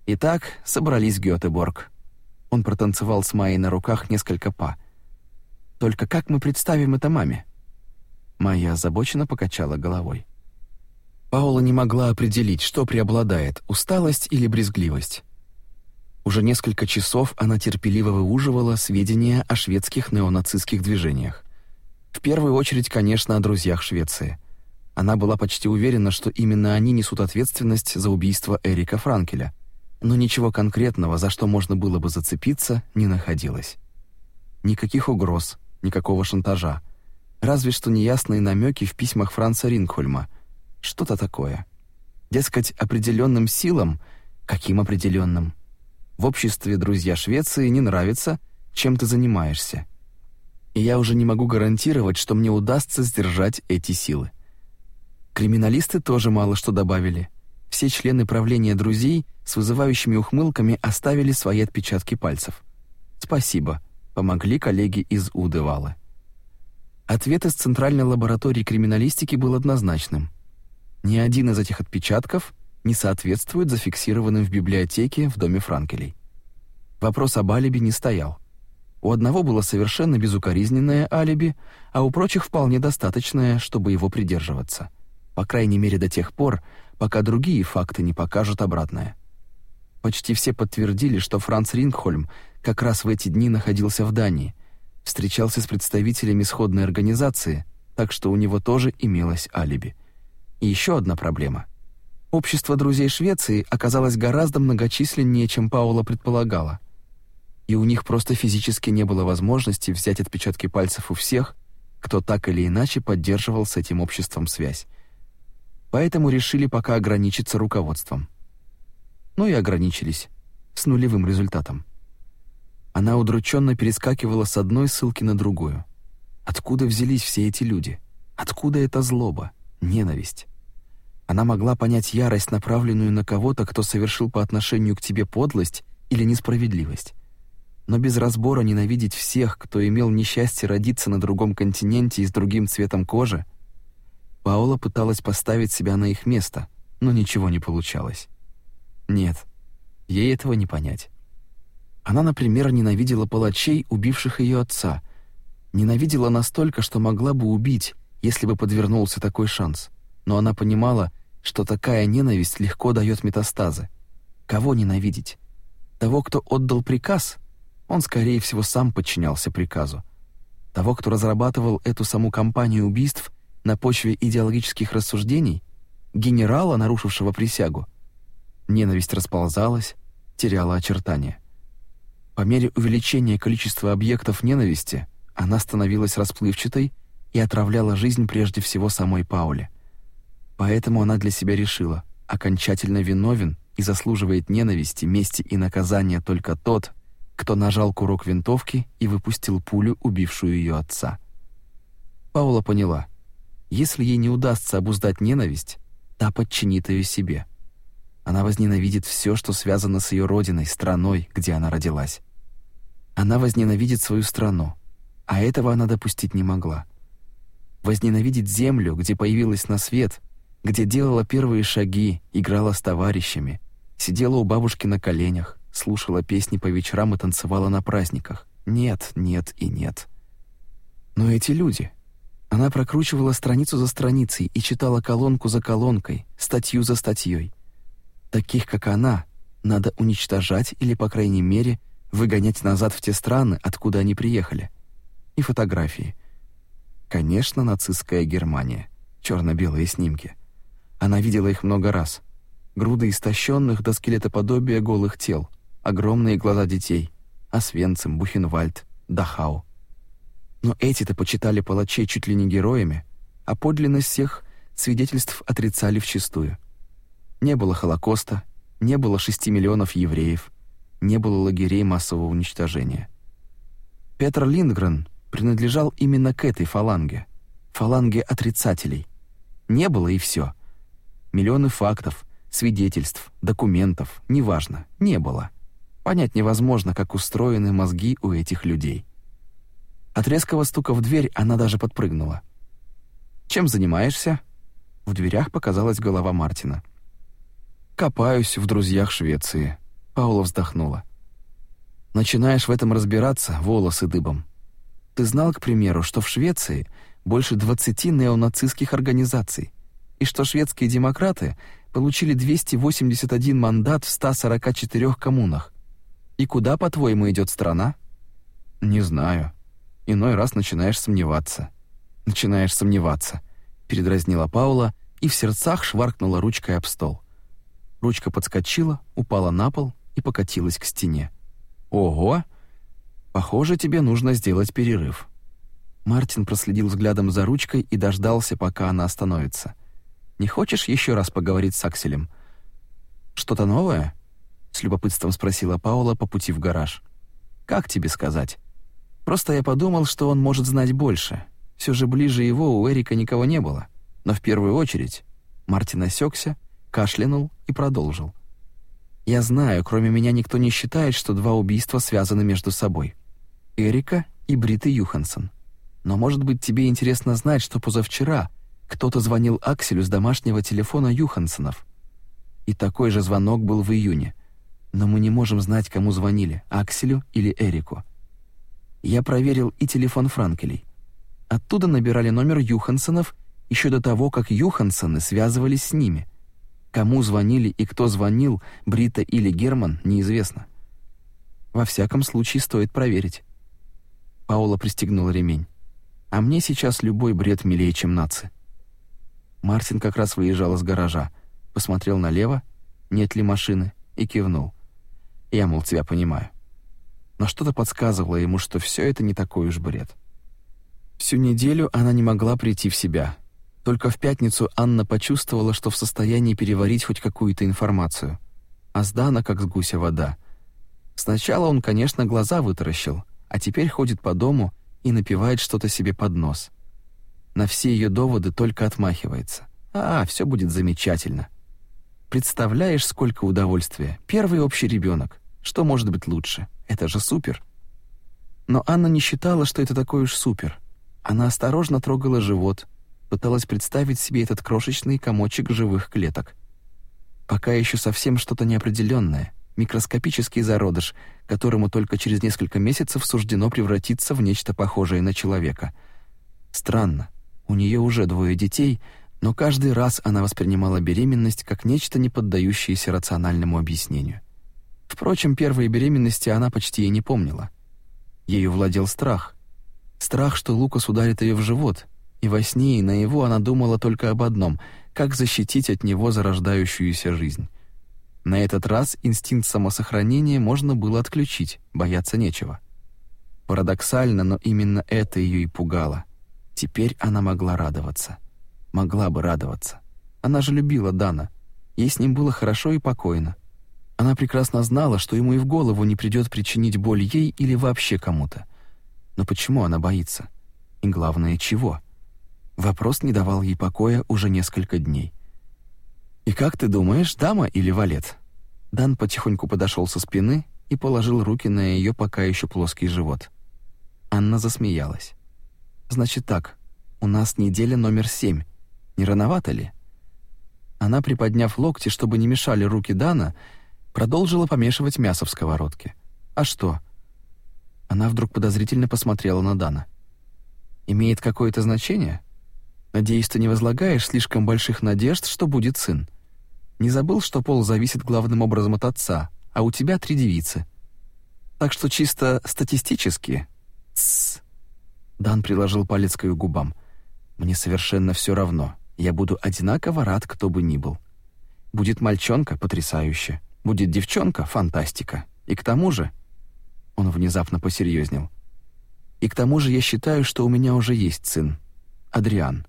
Итак, собрались Гётеборг. Он протанцевал с Майей на руках несколько па. «Только как мы представим это маме?» Майя озабоченно покачала головой. Паула не могла определить, что преобладает усталость или брезгливость. Уже несколько часов она терпеливо выуживала сведения о шведских неонацистских движениях. В первую очередь, конечно, о друзьях Швеции. Она была почти уверена, что именно они несут ответственность за убийство Эрика Франкеля, но ничего конкретного, за что можно было бы зацепиться, не находилось. Никаких угроз, никакого шантажа. Разве что неясные намеки в письмах Франца Ринкхольма – что-то такое. Дескать, определенным силам, каким определенным? В обществе друзья Швеции не нравится, чем ты занимаешься. И я уже не могу гарантировать, что мне удастся сдержать эти силы. Криминалисты тоже мало что добавили. Все члены правления друзей с вызывающими ухмылками оставили свои отпечатки пальцев. Спасибо, помогли коллеги из Удывала. Ответ из Центральной лаборатории криминалистики был однозначным. Ни один из этих отпечатков не соответствует зафиксированным в библиотеке в доме Франкелей. Вопрос об алиби не стоял. У одного было совершенно безукоризненное алиби, а у прочих вполне достаточное, чтобы его придерживаться. По крайней мере, до тех пор, пока другие факты не покажут обратное. Почти все подтвердили, что Франц Рингхольм как раз в эти дни находился в Дании, встречался с представителями сходной организации, так что у него тоже имелось алиби — и еще одна проблема. Общество друзей Швеции оказалось гораздо многочисленнее, чем Паула предполагала. И у них просто физически не было возможности взять отпечатки пальцев у всех, кто так или иначе поддерживал с этим обществом связь. Поэтому решили пока ограничиться руководством. Ну и ограничились с нулевым результатом. Она удрученно перескакивала с одной ссылки на другую. Откуда взялись все эти люди? Откуда эта злоба, ненависть? Она могла понять ярость, направленную на кого-то, кто совершил по отношению к тебе подлость или несправедливость. Но без разбора ненавидеть всех, кто имел несчастье родиться на другом континенте и с другим цветом кожи, Паула пыталась поставить себя на их место, но ничего не получалось. Нет, ей этого не понять. Она, например, ненавидела палачей, убивших ее отца. Ненавидела настолько, что могла бы убить, если бы подвернулся такой шанс. — но она понимала, что такая ненависть легко дает метастазы. Кого ненавидеть? Того, кто отдал приказ? Он, скорее всего, сам подчинялся приказу. Того, кто разрабатывал эту саму кампанию убийств на почве идеологических рассуждений? Генерала, нарушившего присягу? Ненависть расползалась, теряла очертания. По мере увеличения количества объектов ненависти она становилась расплывчатой и отравляла жизнь прежде всего самой Пауле. Поэтому она для себя решила: окончательно виновен и заслуживает ненависти, мести и наказания только тот, кто нажал курок винтовки и выпустил пулю, убившую ее отца. Паула поняла: если ей не удастся обуздать ненависть, та подчинит ее себе. Она возненавидит все, что связано с ее родиной, страной, где она родилась. Она возненавидит свою страну, а этого она допустить не могла. Возненавидит землю, где появилась на свет, где делала первые шаги, играла с товарищами, сидела у бабушки на коленях, слушала песни по вечерам и танцевала на праздниках. Нет, нет и нет. Но эти люди... Она прокручивала страницу за страницей и читала колонку за колонкой, статью за статьей. Таких, как она, надо уничтожать или, по крайней мере, выгонять назад в те страны, откуда они приехали. И фотографии. Конечно, нацистская Германия. черно белые снимки. Она видела их много раз. Груды истощенных до скелетоподобия голых тел, огромные глаза детей, Освенцим, Бухенвальд, Дахау. Но эти-то почитали палачей чуть ли не героями, а подлинность всех свидетельств отрицали вчистую. Не было Холокоста, не было 6 миллионов евреев, не было лагерей массового уничтожения. Петр Линдгрен принадлежал именно к этой фаланге, фаланге отрицателей. Не было и все. Миллионы фактов, свидетельств, документов, неважно, не было. Понять невозможно, как устроены мозги у этих людей. От резкого стука в дверь она даже подпрыгнула. «Чем занимаешься?» В дверях показалась голова Мартина. «Копаюсь в друзьях Швеции», — Паула вздохнула. «Начинаешь в этом разбираться, волосы дыбом. Ты знал, к примеру, что в Швеции больше 20 неонацистских организаций, и что шведские демократы получили 281 мандат в 144 коммунах. И куда, по-твоему, идет страна? Не знаю. Иной раз начинаешь сомневаться. Начинаешь сомневаться, передразнила Паула и в сердцах шваркнула ручкой об стол. Ручка подскочила, упала на пол и покатилась к стене. Ого. Похоже, тебе нужно сделать перерыв. Мартин проследил взглядом за ручкой и дождался, пока она остановится. Не хочешь еще раз поговорить с Акселем? Что-то новое? с любопытством спросила Паула по пути в гараж. Как тебе сказать? Просто я подумал, что он может знать больше. Все же ближе его у Эрика никого не было. Но в первую очередь Мартин осекся, кашлянул и продолжил. Я знаю, кроме меня никто не считает, что два убийства связаны между собой. Эрика и Бриты Юхансон. Но, может быть, тебе интересно знать, что позавчера кто-то звонил Акселю с домашнего телефона Юхансонов. И такой же звонок был в июне. Но мы не можем знать, кому звонили, Акселю или Эрику. Я проверил и телефон Франкелей. Оттуда набирали номер Юхансонов еще до того, как Юхансоны связывались с ними. Кому звонили и кто звонил, Брита или Герман, неизвестно. Во всяком случае, стоит проверить. Паула пристегнула ремень. А мне сейчас любой бред милее, чем нации. Мартин как раз выезжал из гаража, посмотрел налево, нет ли машины, и кивнул. Я, мол, тебя понимаю. Но что-то подсказывало ему, что все это не такой уж бред. Всю неделю она не могла прийти в себя. Только в пятницу Анна почувствовала, что в состоянии переварить хоть какую-то информацию. А с Дана как с гуся вода. Сначала он, конечно, глаза вытаращил, а теперь ходит по дому и напевает что-то себе под нос — на все ее доводы только отмахивается. А, все будет замечательно. Представляешь, сколько удовольствия. Первый общий ребенок. Что может быть лучше? Это же супер. Но Анна не считала, что это такой уж супер. Она осторожно трогала живот, пыталась представить себе этот крошечный комочек живых клеток. Пока еще совсем что-то неопределенное, микроскопический зародыш, которому только через несколько месяцев суждено превратиться в нечто похожее на человека. Странно, у нее уже двое детей, но каждый раз она воспринимала беременность как нечто не поддающееся рациональному объяснению. Впрочем, первые беременности она почти и не помнила. Ею владел страх. Страх, что Лукас ударит ее в живот, и во сне и наяву она думала только об одном — как защитить от него зарождающуюся жизнь. На этот раз инстинкт самосохранения можно было отключить, бояться нечего. Парадоксально, но именно это ее и пугало. Теперь она могла радоваться. Могла бы радоваться. Она же любила Дана. Ей с ним было хорошо и покойно. Она прекрасно знала, что ему и в голову не придет причинить боль ей или вообще кому-то. Но почему она боится? И главное, чего? Вопрос не давал ей покоя уже несколько дней. «И как ты думаешь, дама или валет?» Дан потихоньку подошел со спины и положил руки на ее пока еще плоский живот. Анна засмеялась. Значит так. У нас неделя номер семь. Не рановато ли? Она, приподняв локти, чтобы не мешали руки Дана, продолжила помешивать мясо в сковородке. А что? Она вдруг подозрительно посмотрела на Дана. Имеет какое-то значение? Надеюсь, ты не возлагаешь слишком больших надежд, что будет сын. Не забыл, что пол зависит главным образом от отца, а у тебя три девицы. Так что чисто статистически... Тссс. Дан приложил палец к ее губам. «Мне совершенно все равно. Я буду одинаково рад, кто бы ни был. Будет мальчонка — потрясающе. Будет девчонка — фантастика. И к тому же...» Он внезапно посерьезнел. «И к тому же я считаю, что у меня уже есть сын. Адриан.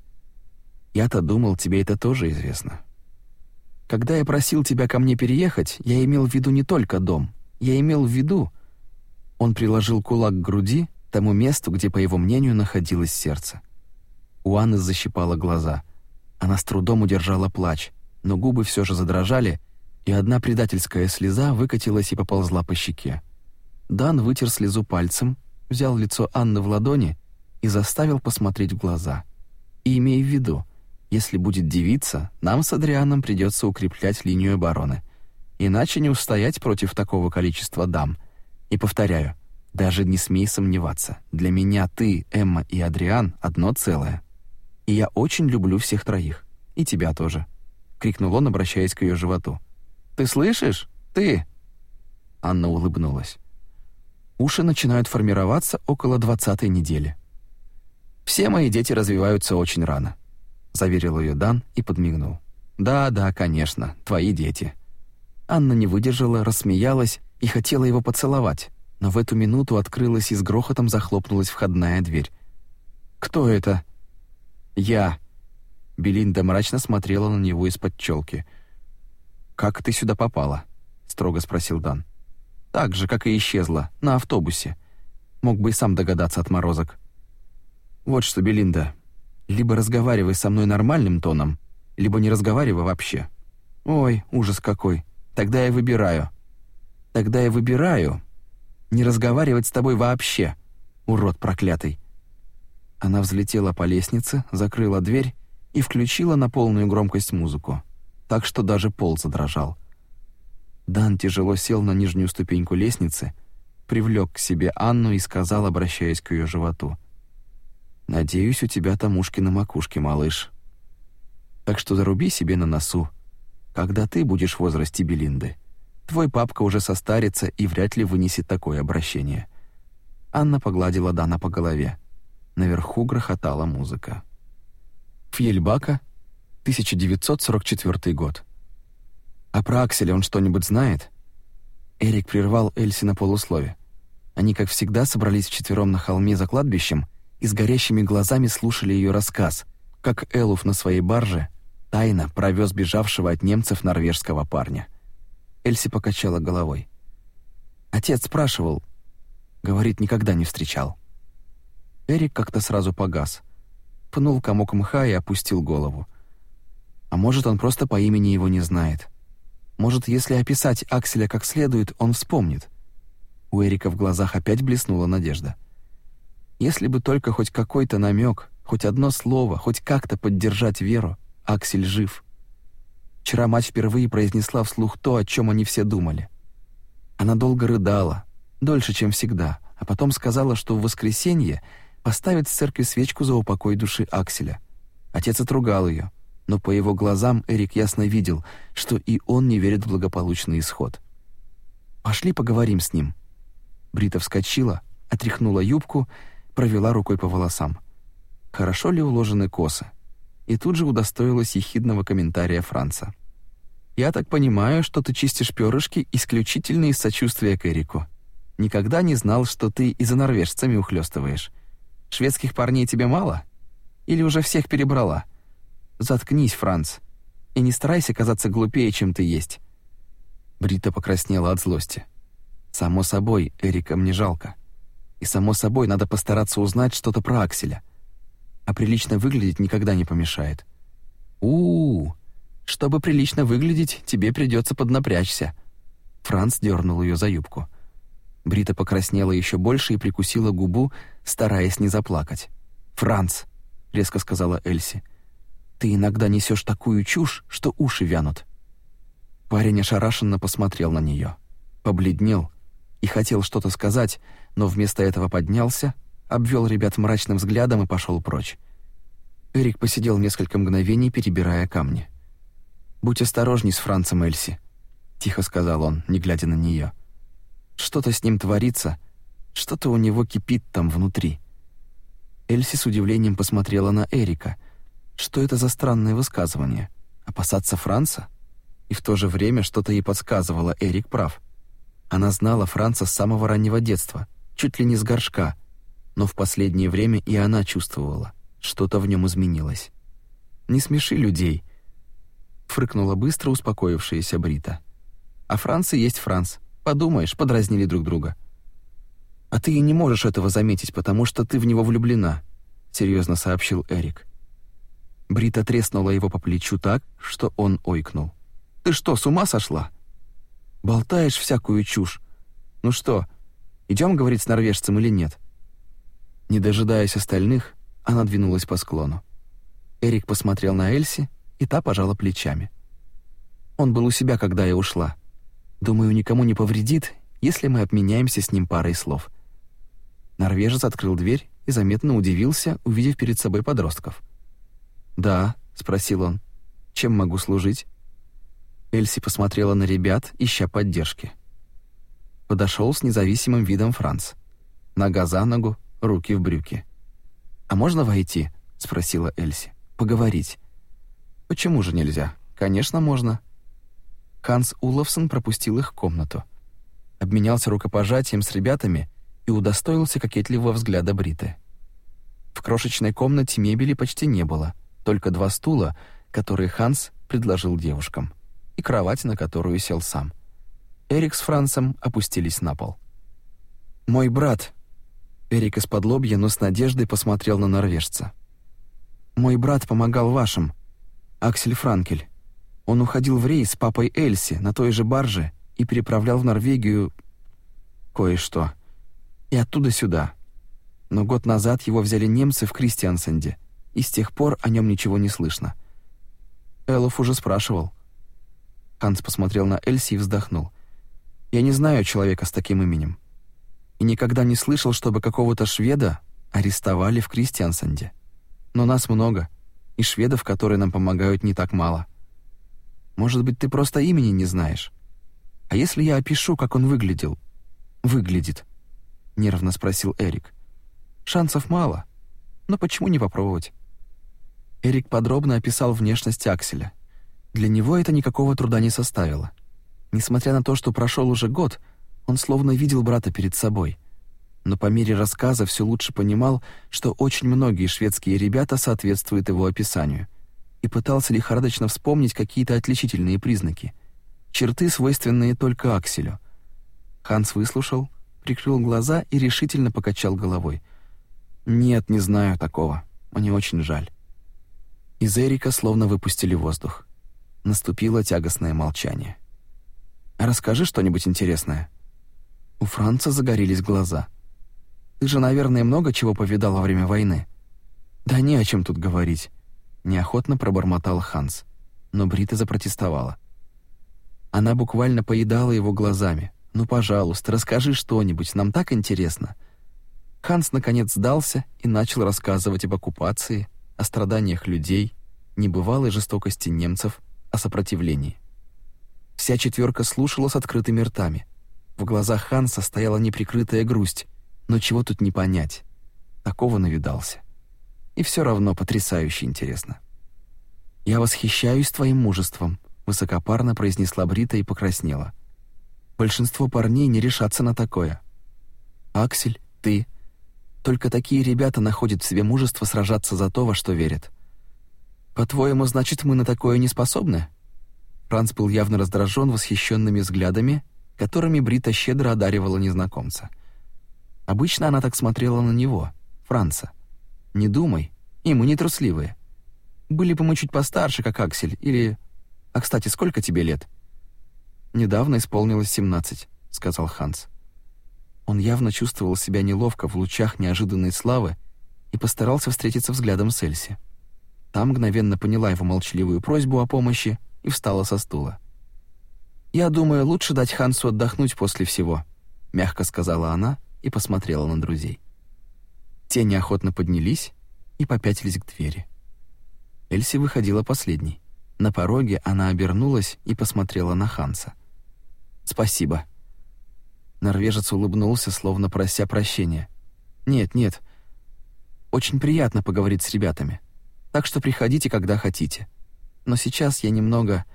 Я-то думал, тебе это тоже известно. Когда я просил тебя ко мне переехать, я имел в виду не только дом. Я имел в виду...» Он приложил кулак к груди тому месту, где, по его мнению, находилось сердце. У Анны защипала глаза. Она с трудом удержала плач, но губы все же задрожали, и одна предательская слеза выкатилась и поползла по щеке. Дан вытер слезу пальцем, взял лицо Анны в ладони и заставил посмотреть в глаза. И имей в виду, если будет девица, нам с Адрианом придется укреплять линию обороны. Иначе не устоять против такого количества дам. И повторяю, даже не смей сомневаться. Для меня ты, Эмма и Адриан одно целое. И я очень люблю всех троих. И тебя тоже, крикнул он, обращаясь к ее животу. Ты слышишь? Ты? Анна улыбнулась. Уши начинают формироваться около двадцатой недели. Все мои дети развиваются очень рано, заверил ее Дан и подмигнул. Да, да, конечно, твои дети. Анна не выдержала, рассмеялась и хотела его поцеловать но в эту минуту открылась и с грохотом захлопнулась входная дверь. «Кто это?» «Я». Белинда мрачно смотрела на него из-под челки. «Как ты сюда попала?» — строго спросил Дан. «Так же, как и исчезла, на автобусе. Мог бы и сам догадаться отморозок». «Вот что, Белинда, либо разговаривай со мной нормальным тоном, либо не разговаривай вообще. Ой, ужас какой. Тогда я выбираю. Тогда я выбираю, не разговаривать с тобой вообще, урод проклятый». Она взлетела по лестнице, закрыла дверь и включила на полную громкость музыку, так что даже пол задрожал. Дан тяжело сел на нижнюю ступеньку лестницы, привлек к себе Анну и сказал, обращаясь к ее животу: "Надеюсь, у тебя там ушки на макушке, малыш. Так что заруби себе на носу, когда ты будешь в возрасте Белинды". Твой папка уже состарится и вряд ли вынесет такое обращение». Анна погладила Дана по голове. Наверху грохотала музыка. Фьельбака, 1944 год. «А про Акселя он что-нибудь знает?» Эрик прервал Эльси на полуслове. Они, как всегда, собрались вчетвером на холме за кладбищем и с горящими глазами слушали ее рассказ, как Элуф на своей барже тайно провез бежавшего от немцев норвежского парня — Эльси покачала головой. Отец спрашивал. Говорит, никогда не встречал. Эрик как-то сразу погас. Пнул комок мха и опустил голову. А может, он просто по имени его не знает. Может, если описать Акселя как следует, он вспомнит. У Эрика в глазах опять блеснула надежда. Если бы только хоть какой-то намек, хоть одно слово, хоть как-то поддержать веру, Аксель жив — Вчера мать впервые произнесла вслух то, о чем они все думали. Она долго рыдала, дольше, чем всегда, а потом сказала, что в воскресенье поставит в церкви свечку за упокой души Акселя. Отец отругал ее, но по его глазам Эрик ясно видел, что и он не верит в благополучный исход. «Пошли поговорим с ним». Брита вскочила, отряхнула юбку, провела рукой по волосам. Хорошо ли уложены косы? И тут же удостоилась ехидного комментария Франца. Я так понимаю, что ты чистишь пёрышки исключительно из сочувствия к Эрику. Никогда не знал, что ты и за норвежцами ухлёстываешь. Шведских парней тебе мало? Или уже всех перебрала? Заткнись, Франц, и не старайся казаться глупее, чем ты есть. Брита покраснела от злости. Само собой, Эрика мне жалко. И само собой надо постараться узнать что-то про Акселя. А прилично выглядеть никогда не помешает. У-у-у. Чтобы прилично выглядеть, тебе придется поднапрячься». Франц дернул ее за юбку. Брита покраснела еще больше и прикусила губу, стараясь не заплакать. «Франц», — резко сказала Эльси, — «ты иногда несешь такую чушь, что уши вянут». Парень ошарашенно посмотрел на нее, побледнел и хотел что-то сказать, но вместо этого поднялся, обвел ребят мрачным взглядом и пошел прочь. Эрик посидел несколько мгновений, перебирая камни. «Будь осторожней с Францем Эльси», — тихо сказал он, не глядя на нее. «Что-то с ним творится, что-то у него кипит там внутри». Эльси с удивлением посмотрела на Эрика. Что это за странное высказывание? Опасаться Франца? И в то же время что-то ей подсказывало, Эрик прав. Она знала Франца с самого раннего детства, чуть ли не с горшка, но в последнее время и она чувствовала, что-то в нем изменилось. «Не смеши людей», фрыкнула быстро успокоившаяся Брита. А Франц и есть Франц. Подумаешь, подразнили друг друга. А ты и не можешь этого заметить, потому что ты в него влюблена, серьезно сообщил Эрик. Брита треснула его по плечу так, что он ойкнул. Ты что, с ума сошла? Болтаешь всякую чушь. Ну что, идем говорить с норвежцем или нет? Не дожидаясь остальных, она двинулась по склону. Эрик посмотрел на Эльси, и та пожала плечами. Он был у себя, когда я ушла. Думаю, никому не повредит, если мы обменяемся с ним парой слов. Норвежец открыл дверь и заметно удивился, увидев перед собой подростков. "Да", спросил он. "Чем могу служить?" Эльси посмотрела на ребят, ища поддержки. Подошел с независимым видом Франц. Нога за ногу, руки в брюки. "А можно войти?" спросила Эльси. "Поговорить". Почему же нельзя? Конечно, можно. Ханс Уловсон пропустил их в комнату. Обменялся рукопожатием с ребятами и удостоился кокетливого взгляда Бриты. В крошечной комнате мебели почти не было, только два стула, которые Ханс предложил девушкам, и кровать, на которую сел сам. Эрик с Францем опустились на пол. «Мой брат», Эрик из-под лобья, но с надеждой посмотрел на норвежца. «Мой брат помогал вашим. Аксель Франкель. Он уходил в рейс с папой Эльси на той же барже и переправлял в Норвегию кое-что. И оттуда сюда. Но год назад его взяли немцы в Кристиансенде, и с тех пор о нем ничего не слышно. Элов уже спрашивал. Ханс посмотрел на Эльси и вздохнул. «Я не знаю человека с таким именем. И никогда не слышал, чтобы какого-то шведа арестовали в Кристиансенде. Но нас много» и шведов, которые нам помогают, не так мало. Может быть, ты просто имени не знаешь? А если я опишу, как он выглядел? Выглядит, нервно спросил Эрик. Шансов мало, но почему не попробовать? Эрик подробно описал внешность Акселя. Для него это никакого труда не составило. Несмотря на то, что прошел уже год, он словно видел брата перед собой — но по мере рассказа все лучше понимал, что очень многие шведские ребята соответствуют его описанию, и пытался лихорадочно вспомнить какие-то отличительные признаки, черты, свойственные только Акселю. Ханс выслушал, прикрыл глаза и решительно покачал головой. «Нет, не знаю такого. Мне очень жаль». Из Эрика словно выпустили воздух. Наступило тягостное молчание. «Расскажи что-нибудь интересное». У Франца загорелись глаза — ты же, наверное, много чего повидал во время войны». «Да не о чем тут говорить», — неохотно пробормотал Ханс. Но Брита запротестовала. Она буквально поедала его глазами. «Ну, пожалуйста, расскажи что-нибудь, нам так интересно». Ханс, наконец, сдался и начал рассказывать об оккупации, о страданиях людей, небывалой жестокости немцев, о сопротивлении. Вся четверка слушала с открытыми ртами. В глазах Ханса стояла неприкрытая грусть — но чего тут не понять? Такого навидался. И все равно потрясающе интересно. «Я восхищаюсь твоим мужеством», — высокопарно произнесла Брита и покраснела. «Большинство парней не решатся на такое. Аксель, ты. Только такие ребята находят в себе мужество сражаться за то, во что верят». «По-твоему, значит, мы на такое не способны?» Франц был явно раздражен восхищенными взглядами, которыми Брита щедро одаривала незнакомца. Обычно она так смотрела на него, Франца. «Не думай, и мы не трусливые. Были бы мы чуть постарше, как Аксель, или... А, кстати, сколько тебе лет?» «Недавно исполнилось 17», — сказал Ханс. Он явно чувствовал себя неловко в лучах неожиданной славы и постарался встретиться взглядом с Эльси. Та мгновенно поняла его молчаливую просьбу о помощи и встала со стула. «Я думаю, лучше дать Хансу отдохнуть после всего», — мягко сказала она, — и посмотрела на друзей. Те неохотно поднялись и попятились к двери. Эльси выходила последней. На пороге она обернулась и посмотрела на Ханса. «Спасибо». Норвежец улыбнулся, словно прося прощения. «Нет, нет. Очень приятно поговорить с ребятами. Так что приходите, когда хотите. Но сейчас я немного...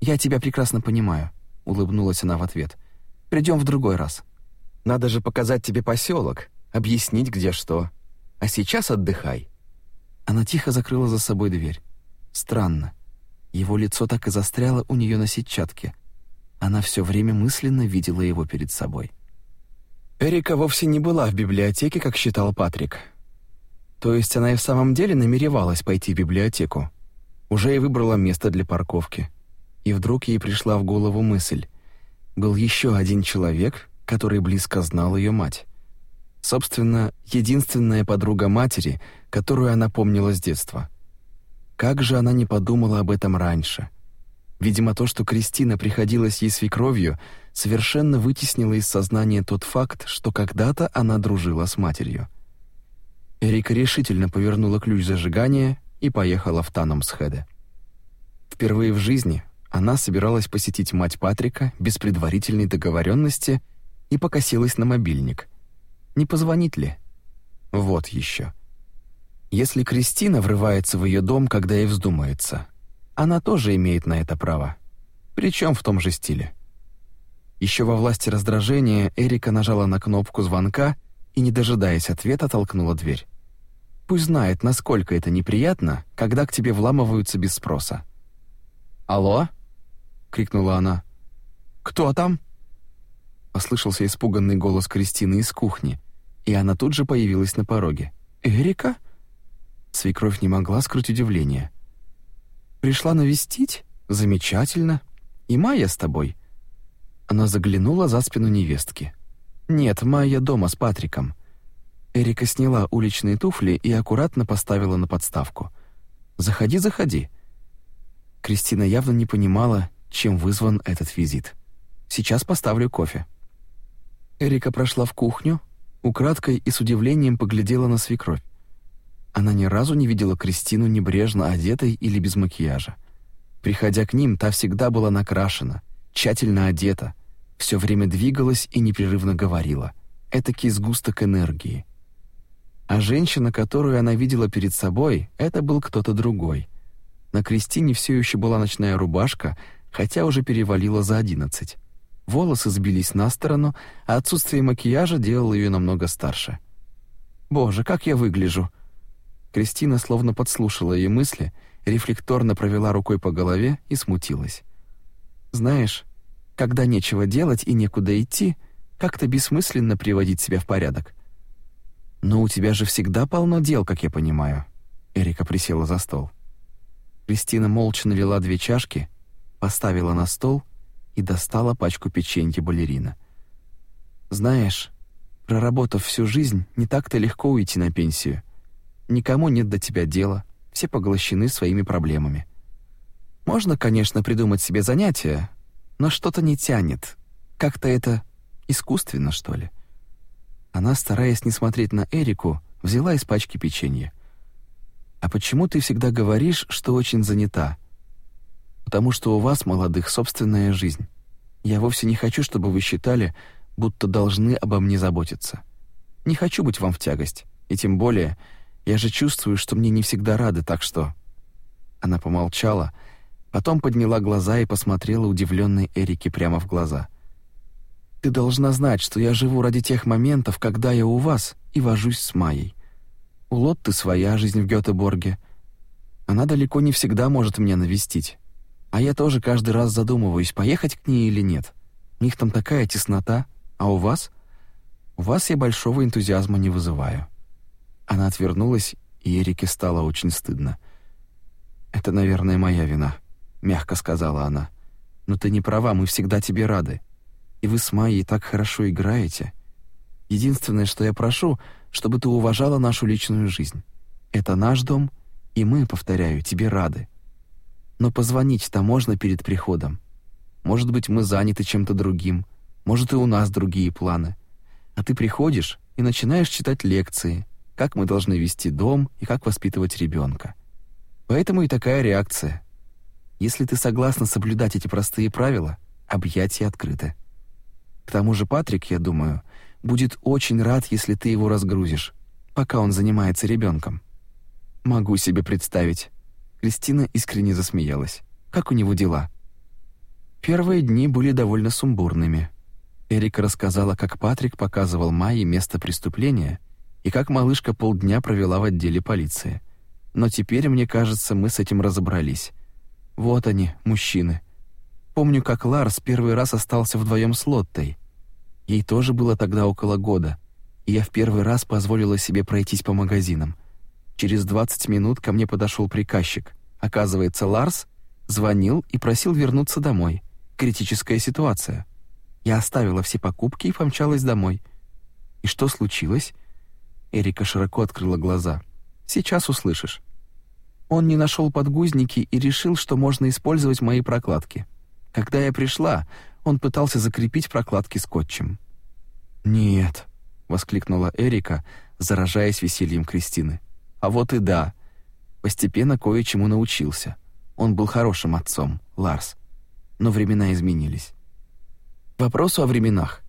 Я тебя прекрасно понимаю», — улыбнулась она в ответ. «Придем в другой раз». Надо же показать тебе поселок, объяснить, где что. А сейчас отдыхай». Она тихо закрыла за собой дверь. Странно. Его лицо так и застряло у нее на сетчатке. Она все время мысленно видела его перед собой. Эрика вовсе не была в библиотеке, как считал Патрик. То есть она и в самом деле намеревалась пойти в библиотеку. Уже и выбрала место для парковки. И вдруг ей пришла в голову мысль. Был еще один человек, которой близко знал ее мать. Собственно, единственная подруга матери, которую она помнила с детства. Как же она не подумала об этом раньше? Видимо, то, что Кристина приходилась ей свекровью, совершенно вытеснило из сознания тот факт, что когда-то она дружила с матерью. Эрика решительно повернула ключ зажигания и поехала в Таномсхеде. Впервые в жизни она собиралась посетить мать Патрика без предварительной договоренности и покосилась на мобильник. Не позвонить ли? Вот еще. Если Кристина врывается в ее дом, когда ей вздумается, она тоже имеет на это право. Причем в том же стиле. Еще во власти раздражения Эрика нажала на кнопку звонка и, не дожидаясь ответа, толкнула дверь. Пусть знает, насколько это неприятно, когда к тебе вламываются без спроса. «Алло?» — крикнула она. «Кто там?» послышался испуганный голос Кристины из кухни, и она тут же появилась на пороге. «Эрика?» Свекровь не могла скрыть удивление. «Пришла навестить? Замечательно. И Майя с тобой?» Она заглянула за спину невестки. «Нет, Майя дома с Патриком». Эрика сняла уличные туфли и аккуратно поставила на подставку. «Заходи, заходи». Кристина явно не понимала, чем вызван этот визит. «Сейчас поставлю кофе». Эрика прошла в кухню, украдкой и с удивлением поглядела на свекровь. Она ни разу не видела Кристину небрежно одетой или без макияжа. Приходя к ним, та всегда была накрашена, тщательно одета, все время двигалась и непрерывно говорила. Этакий сгусток энергии. А женщина, которую она видела перед собой, это был кто-то другой. На Кристине все еще была ночная рубашка, хотя уже перевалило за одиннадцать волосы сбились на сторону, а отсутствие макияжа делало ее намного старше. «Боже, как я выгляжу!» Кристина словно подслушала ее мысли, рефлекторно провела рукой по голове и смутилась. «Знаешь, когда нечего делать и некуда идти, как-то бессмысленно приводить себя в порядок». «Но у тебя же всегда полно дел, как я понимаю». Эрика присела за стол. Кристина молча налила две чашки, поставила на стол и достала пачку печеньки балерина. «Знаешь, проработав всю жизнь, не так-то легко уйти на пенсию. Никому нет до тебя дела, все поглощены своими проблемами. Можно, конечно, придумать себе занятия, но что-то не тянет. Как-то это искусственно, что ли?» Она, стараясь не смотреть на Эрику, взяла из пачки печенье. «А почему ты всегда говоришь, что очень занята?» потому что у вас, молодых, собственная жизнь. Я вовсе не хочу, чтобы вы считали, будто должны обо мне заботиться. Не хочу быть вам в тягость, и тем более я же чувствую, что мне не всегда рады, так что Она помолчала, потом подняла глаза и посмотрела удивленной Эрике прямо в глаза. Ты должна знать, что я живу ради тех моментов, когда я у вас и вожусь с Майей. У Лотты своя жизнь в Гётеборге. Она далеко не всегда может меня навестить. А я тоже каждый раз задумываюсь, поехать к ней или нет. У них там такая теснота, а у вас? У вас я большого энтузиазма не вызываю. Она отвернулась, и Эрике стало очень стыдно. Это, наверное, моя вина, мягко сказала она. Но ты не права, мы всегда тебе рады. И вы с Майей так хорошо играете. Единственное, что я прошу, чтобы ты уважала нашу личную жизнь. Это наш дом, и мы, повторяю, тебе рады. Но позвонить-то можно перед приходом. Может быть, мы заняты чем-то другим, может, и у нас другие планы. А ты приходишь и начинаешь читать лекции, как мы должны вести дом и как воспитывать ребенка. Поэтому и такая реакция. Если ты согласна соблюдать эти простые правила, объятия открыты. К тому же Патрик, я думаю, будет очень рад, если ты его разгрузишь, пока он занимается ребенком. Могу себе представить, Кристина искренне засмеялась. «Как у него дела?» Первые дни были довольно сумбурными. Эрика рассказала, как Патрик показывал Майе место преступления и как малышка полдня провела в отделе полиции. Но теперь, мне кажется, мы с этим разобрались. Вот они, мужчины. Помню, как Ларс первый раз остался вдвоем с Лоттой. Ей тоже было тогда около года, и я в первый раз позволила себе пройтись по магазинам. Через 20 минут ко мне подошел приказчик. Оказывается, Ларс звонил и просил вернуться домой. Критическая ситуация. Я оставила все покупки и помчалась домой. И что случилось? Эрика широко открыла глаза. Сейчас услышишь. Он не нашел подгузники и решил, что можно использовать мои прокладки. Когда я пришла, он пытался закрепить прокладки скотчем. «Нет», — воскликнула Эрика, заражаясь весельем Кристины. А вот и да. Постепенно кое-чему научился. Он был хорошим отцом, Ларс. Но времена изменились. Вопрос о временах.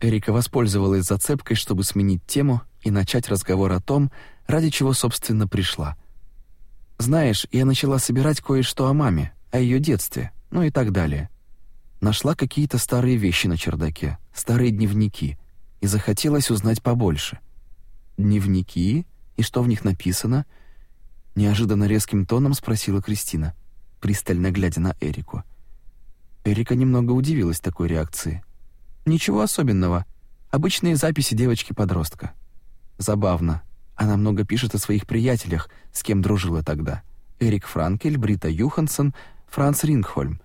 Эрика воспользовалась зацепкой, чтобы сменить тему и начать разговор о том, ради чего, собственно, пришла. «Знаешь, я начала собирать кое-что о маме, о ее детстве, ну и так далее. Нашла какие-то старые вещи на чердаке, старые дневники, и захотелось узнать побольше». «Дневники?» и что в них написано?» Неожиданно резким тоном спросила Кристина, пристально глядя на Эрику. Эрика немного удивилась такой реакции. «Ничего особенного. Обычные записи девочки-подростка. Забавно. Она много пишет о своих приятелях, с кем дружила тогда. Эрик Франкель, Брита Юхансон, Франц Рингхольм.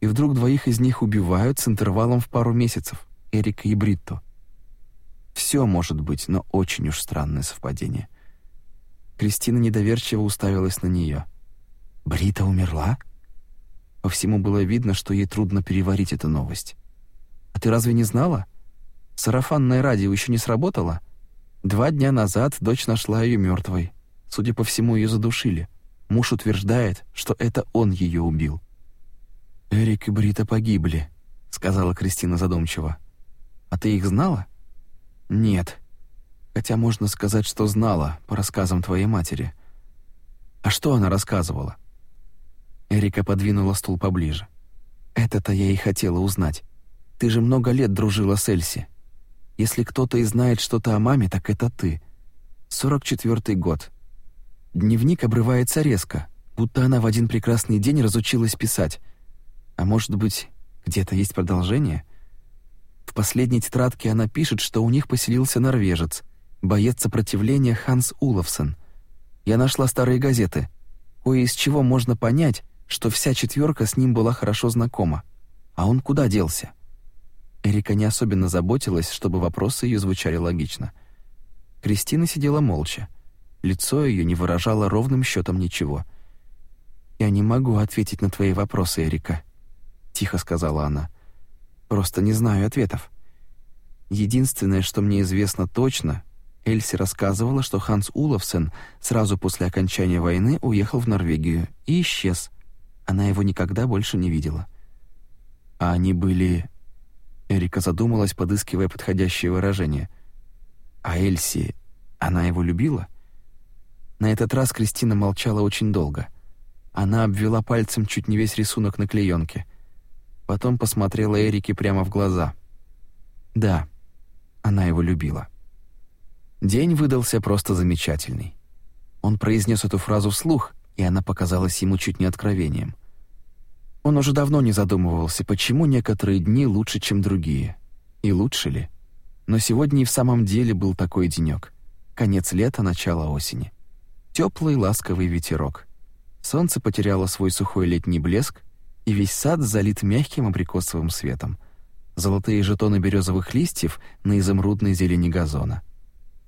И вдруг двоих из них убивают с интервалом в пару месяцев. Эрика и Бритто. Все может быть, но очень уж странное совпадение». Кристина недоверчиво уставилась на нее. «Брита умерла?» По всему было видно, что ей трудно переварить эту новость. «А ты разве не знала? Сарафанное радио еще не сработало? Два дня назад дочь нашла ее мертвой. Судя по всему, ее задушили. Муж утверждает, что это он ее убил». «Эрик и Брита погибли», — сказала Кристина задумчиво. «А ты их знала?» «Нет», Хотя можно сказать, что знала по рассказам твоей матери. А что она рассказывала? Эрика подвинула стул поближе. Это-то я и хотела узнать. Ты же много лет дружила с Эльси. Если кто-то и знает что-то о маме, так это ты. 44-й год. Дневник обрывается резко, будто она в один прекрасный день разучилась писать. А может быть, где-то есть продолжение? В последней тетрадке она пишет, что у них поселился норвежец, боец сопротивления Ханс Уловсон. Я нашла старые газеты, кое из чего можно понять, что вся четверка с ним была хорошо знакома. А он куда делся? Эрика не особенно заботилась, чтобы вопросы ее звучали логично. Кристина сидела молча. Лицо ее не выражало ровным счетом ничего. «Я не могу ответить на твои вопросы, Эрика», — тихо сказала она. «Просто не знаю ответов. Единственное, что мне известно точно, Эльси рассказывала, что Ханс Уловсен сразу после окончания войны уехал в Норвегию и исчез. Она его никогда больше не видела. А они были Эрика задумалась, подыскивая подходящее выражение. А Эльси, она его любила? На этот раз Кристина молчала очень долго. Она обвела пальцем чуть не весь рисунок на клеенке. Потом посмотрела Эрике прямо в глаза. Да, она его любила. День выдался просто замечательный. Он произнес эту фразу вслух, и она показалась ему чуть не откровением. Он уже давно не задумывался, почему некоторые дни лучше, чем другие. И лучше ли? Но сегодня и в самом деле был такой денек. Конец лета, начало осени. Теплый ласковый ветерок. Солнце потеряло свой сухой летний блеск, и весь сад залит мягким абрикосовым светом. Золотые жетоны березовых листьев на изумрудной зелени газона —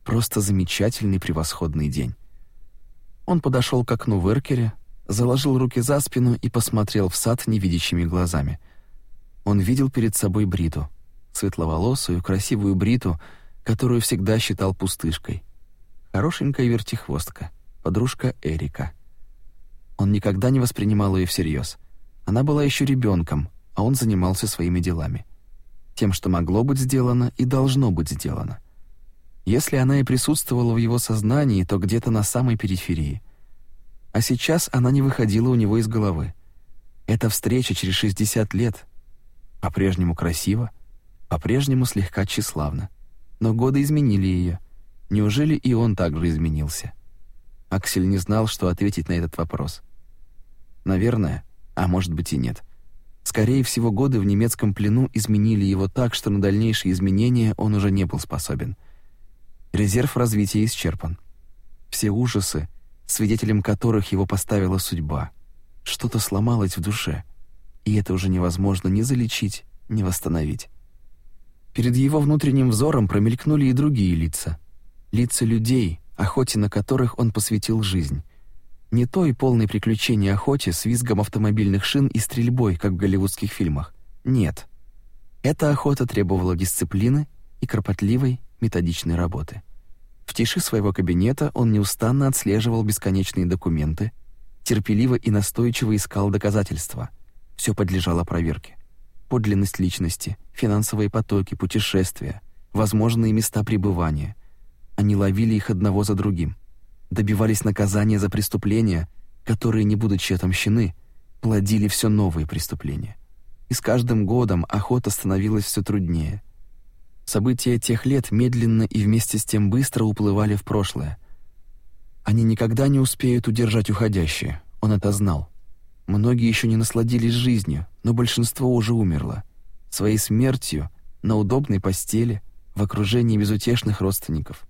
Просто замечательный превосходный день. Он подошел к окну в эркере, заложил руки за спину и посмотрел в сад невидящими глазами. Он видел перед собой Бриту, светловолосую, красивую Бриту, которую всегда считал пустышкой. Хорошенькая вертихвостка, подружка Эрика. Он никогда не воспринимал ее всерьез. Она была еще ребенком, а он занимался своими делами. Тем, что могло быть сделано и должно быть сделано. Если она и присутствовала в его сознании, то где-то на самой периферии. А сейчас она не выходила у него из головы. Эта встреча через 60 лет по-прежнему красиво, по-прежнему слегка тщеславно. Но годы изменили ее. Неужели и он также изменился? Аксель не знал, что ответить на этот вопрос. Наверное, а может быть и нет. Скорее всего, годы в немецком плену изменили его так, что на дальнейшие изменения он уже не был способен — Резерв развития исчерпан. Все ужасы, свидетелем которых его поставила судьба, что-то сломалось в душе, и это уже невозможно ни залечить, ни восстановить. Перед его внутренним взором промелькнули и другие лица. Лица людей, охоте на которых он посвятил жизнь. Не той полной приключений охоте с визгом автомобильных шин и стрельбой, как в голливудских фильмах. Нет. Эта охота требовала дисциплины и кропотливой, методичной работы. В тиши своего кабинета он неустанно отслеживал бесконечные документы, терпеливо и настойчиво искал доказательства. Все подлежало проверке. Подлинность личности, финансовые потоки, путешествия, возможные места пребывания. Они ловили их одного за другим. Добивались наказания за преступления, которые, не будучи отомщены, плодили все новые преступления. И с каждым годом охота становилась все труднее – События тех лет медленно и вместе с тем быстро уплывали в прошлое. Они никогда не успеют удержать уходящее, он это знал. Многие еще не насладились жизнью, но большинство уже умерло. Своей смертью, на удобной постели, в окружении безутешных родственников.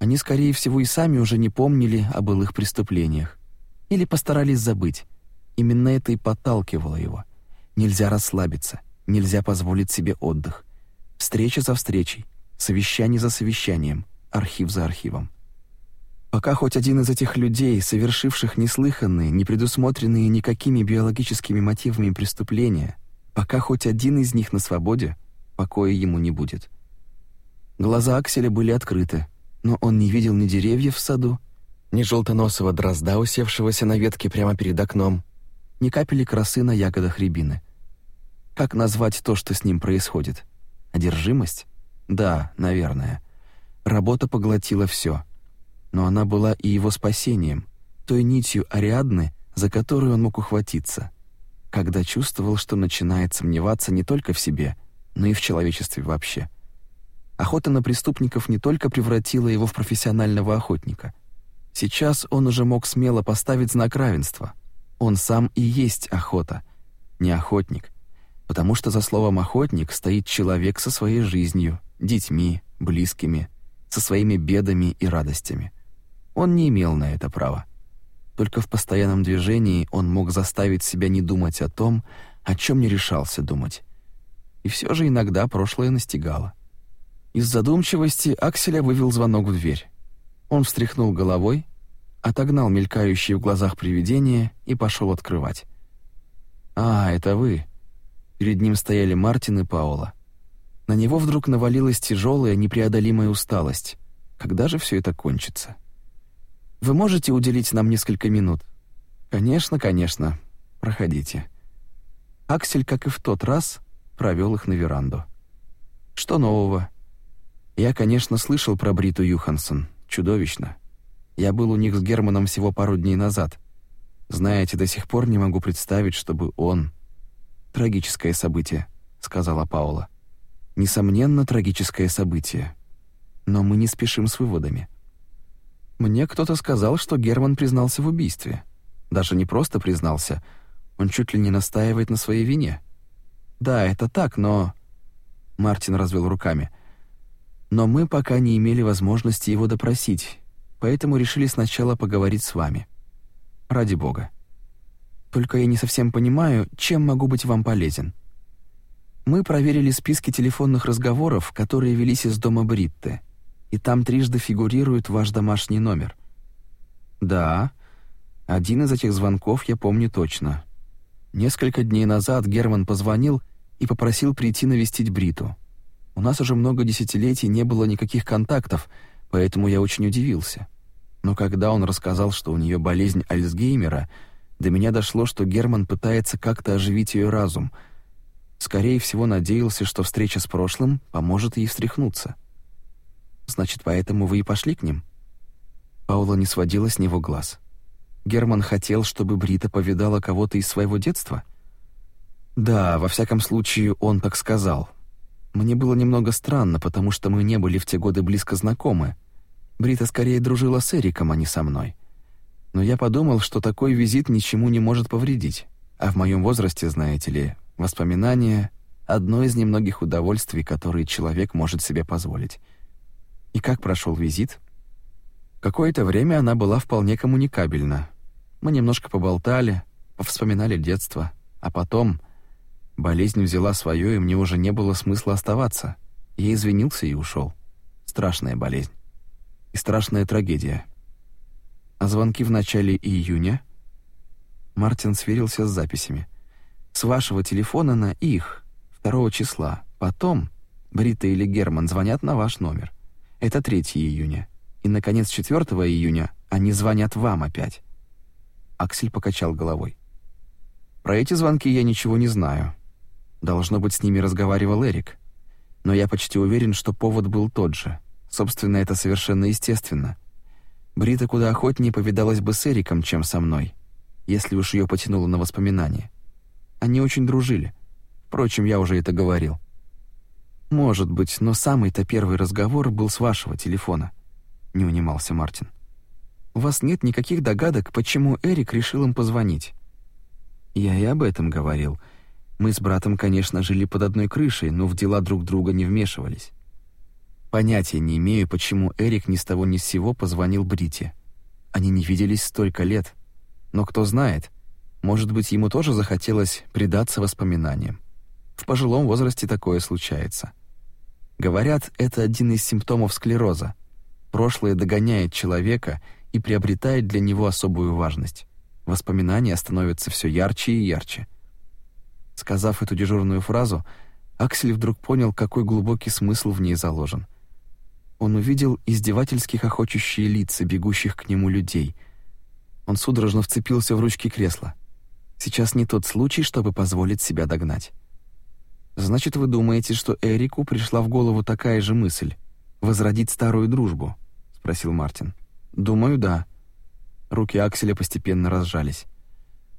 Они, скорее всего, и сами уже не помнили о былых преступлениях. Или постарались забыть. Именно это и подталкивало его. Нельзя расслабиться, нельзя позволить себе отдых. Встреча за встречей, совещание за совещанием, архив за архивом. Пока хоть один из этих людей, совершивших неслыханные, не предусмотренные никакими биологическими мотивами преступления, пока хоть один из них на свободе, покоя ему не будет. Глаза Акселя были открыты, но он не видел ни деревьев в саду, ни желтоносого дрозда, усевшегося на ветке прямо перед окном, ни капели красы на ягодах рябины. Как назвать то, что с ним происходит? — Одержимость? Да, наверное. Работа поглотила все. Но она была и его спасением, той нитью Ариадны, за которую он мог ухватиться, когда чувствовал, что начинает сомневаться не только в себе, но и в человечестве вообще. Охота на преступников не только превратила его в профессионального охотника. Сейчас он уже мог смело поставить знак равенства. Он сам и есть охота, не охотник — потому что за словом «охотник» стоит человек со своей жизнью, детьми, близкими, со своими бедами и радостями. Он не имел на это права. Только в постоянном движении он мог заставить себя не думать о том, о чем не решался думать. И все же иногда прошлое настигало. Из задумчивости Акселя вывел звонок в дверь. Он встряхнул головой, отогнал мелькающие в глазах привидения и пошел открывать. «А, это вы», Перед ним стояли Мартин и Паула. На него вдруг навалилась тяжелая, непреодолимая усталость. Когда же все это кончится? Вы можете уделить нам несколько минут? Конечно, конечно. Проходите. Аксель, как и в тот раз, провел их на веранду. Что нового? Я, конечно, слышал про Бриту Юхансон. Чудовищно. Я был у них с Германом всего пару дней назад. Знаете, до сих пор не могу представить, чтобы он «Трагическое событие», — сказала Паула. «Несомненно, трагическое событие. Но мы не спешим с выводами. Мне кто-то сказал, что Герман признался в убийстве. Даже не просто признался. Он чуть ли не настаивает на своей вине. Да, это так, но...» Мартин развел руками. «Но мы пока не имели возможности его допросить, поэтому решили сначала поговорить с вами. Ради бога». Только я не совсем понимаю, чем могу быть вам полезен. Мы проверили списки телефонных разговоров, которые велись из дома Бритты, и там трижды фигурирует ваш домашний номер. Да, один из этих звонков я помню точно. Несколько дней назад Герман позвонил и попросил прийти навестить Бриту. У нас уже много десятилетий не было никаких контактов, поэтому я очень удивился. Но когда он рассказал, что у нее болезнь Альцгеймера — до меня дошло, что Герман пытается как-то оживить ее разум. Скорее всего, надеялся, что встреча с прошлым поможет ей встряхнуться. «Значит, поэтому вы и пошли к ним?» Паула не сводила с него глаз. «Герман хотел, чтобы Брита повидала кого-то из своего детства?» «Да, во всяком случае, он так сказал. Мне было немного странно, потому что мы не были в те годы близко знакомы. Брита скорее дружила с Эриком, а не со мной. Но я подумал, что такой визит ничему не может повредить. А в моем возрасте, знаете ли, воспоминания одно из немногих удовольствий, которые человек может себе позволить. И как прошел визит? Какое-то время она была вполне коммуникабельна. Мы немножко поболтали, вспоминали детство, а потом болезнь взяла свое, и мне уже не было смысла оставаться. Я извинился и ушел. Страшная болезнь и страшная трагедия. А звонки в начале июня? Мартин сверился с записями. С вашего телефона на их, второго числа. Потом Брита или Герман звонят на ваш номер. Это 3 июня. И, наконец, 4 июня они звонят вам опять. Аксель покачал головой. Про эти звонки я ничего не знаю. Должно быть, с ними разговаривал Эрик. Но я почти уверен, что повод был тот же. Собственно, это совершенно естественно. Брита куда охотнее повидалась бы с Эриком, чем со мной, если уж ее потянуло на воспоминания. Они очень дружили. Впрочем, я уже это говорил. Может быть, но самый-то первый разговор был с вашего телефона, не унимался Мартин. У вас нет никаких догадок, почему Эрик решил им позвонить? Я и об этом говорил. Мы с братом, конечно, жили под одной крышей, но в дела друг друга не вмешивались. Понятия не имею, почему Эрик ни с того ни с сего позвонил Брите. Они не виделись столько лет. Но кто знает, может быть, ему тоже захотелось предаться воспоминаниям. В пожилом возрасте такое случается. Говорят, это один из симптомов склероза. Прошлое догоняет человека и приобретает для него особую важность. Воспоминания становятся все ярче и ярче. Сказав эту дежурную фразу, Аксель вдруг понял, какой глубокий смысл в ней заложен он увидел издевательски хохочущие лица бегущих к нему людей. Он судорожно вцепился в ручки кресла. Сейчас не тот случай, чтобы позволить себя догнать. Значит, вы думаете, что Эрику пришла в голову такая же мысль возродить старую дружбу? спросил Мартин. Думаю, да. Руки Акселя постепенно разжались.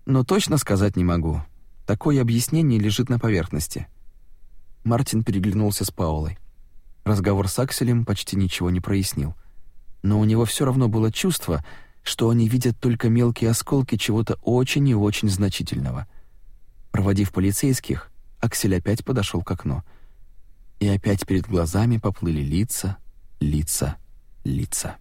Но точно сказать не могу. Такое объяснение лежит на поверхности. Мартин переглянулся с Паулой. Разговор с Акселем почти ничего не прояснил. Но у него все равно было чувство, что они видят только мелкие осколки чего-то очень и очень значительного. Проводив полицейских, Аксель опять подошел к окну. И опять перед глазами поплыли лица, лица, лица.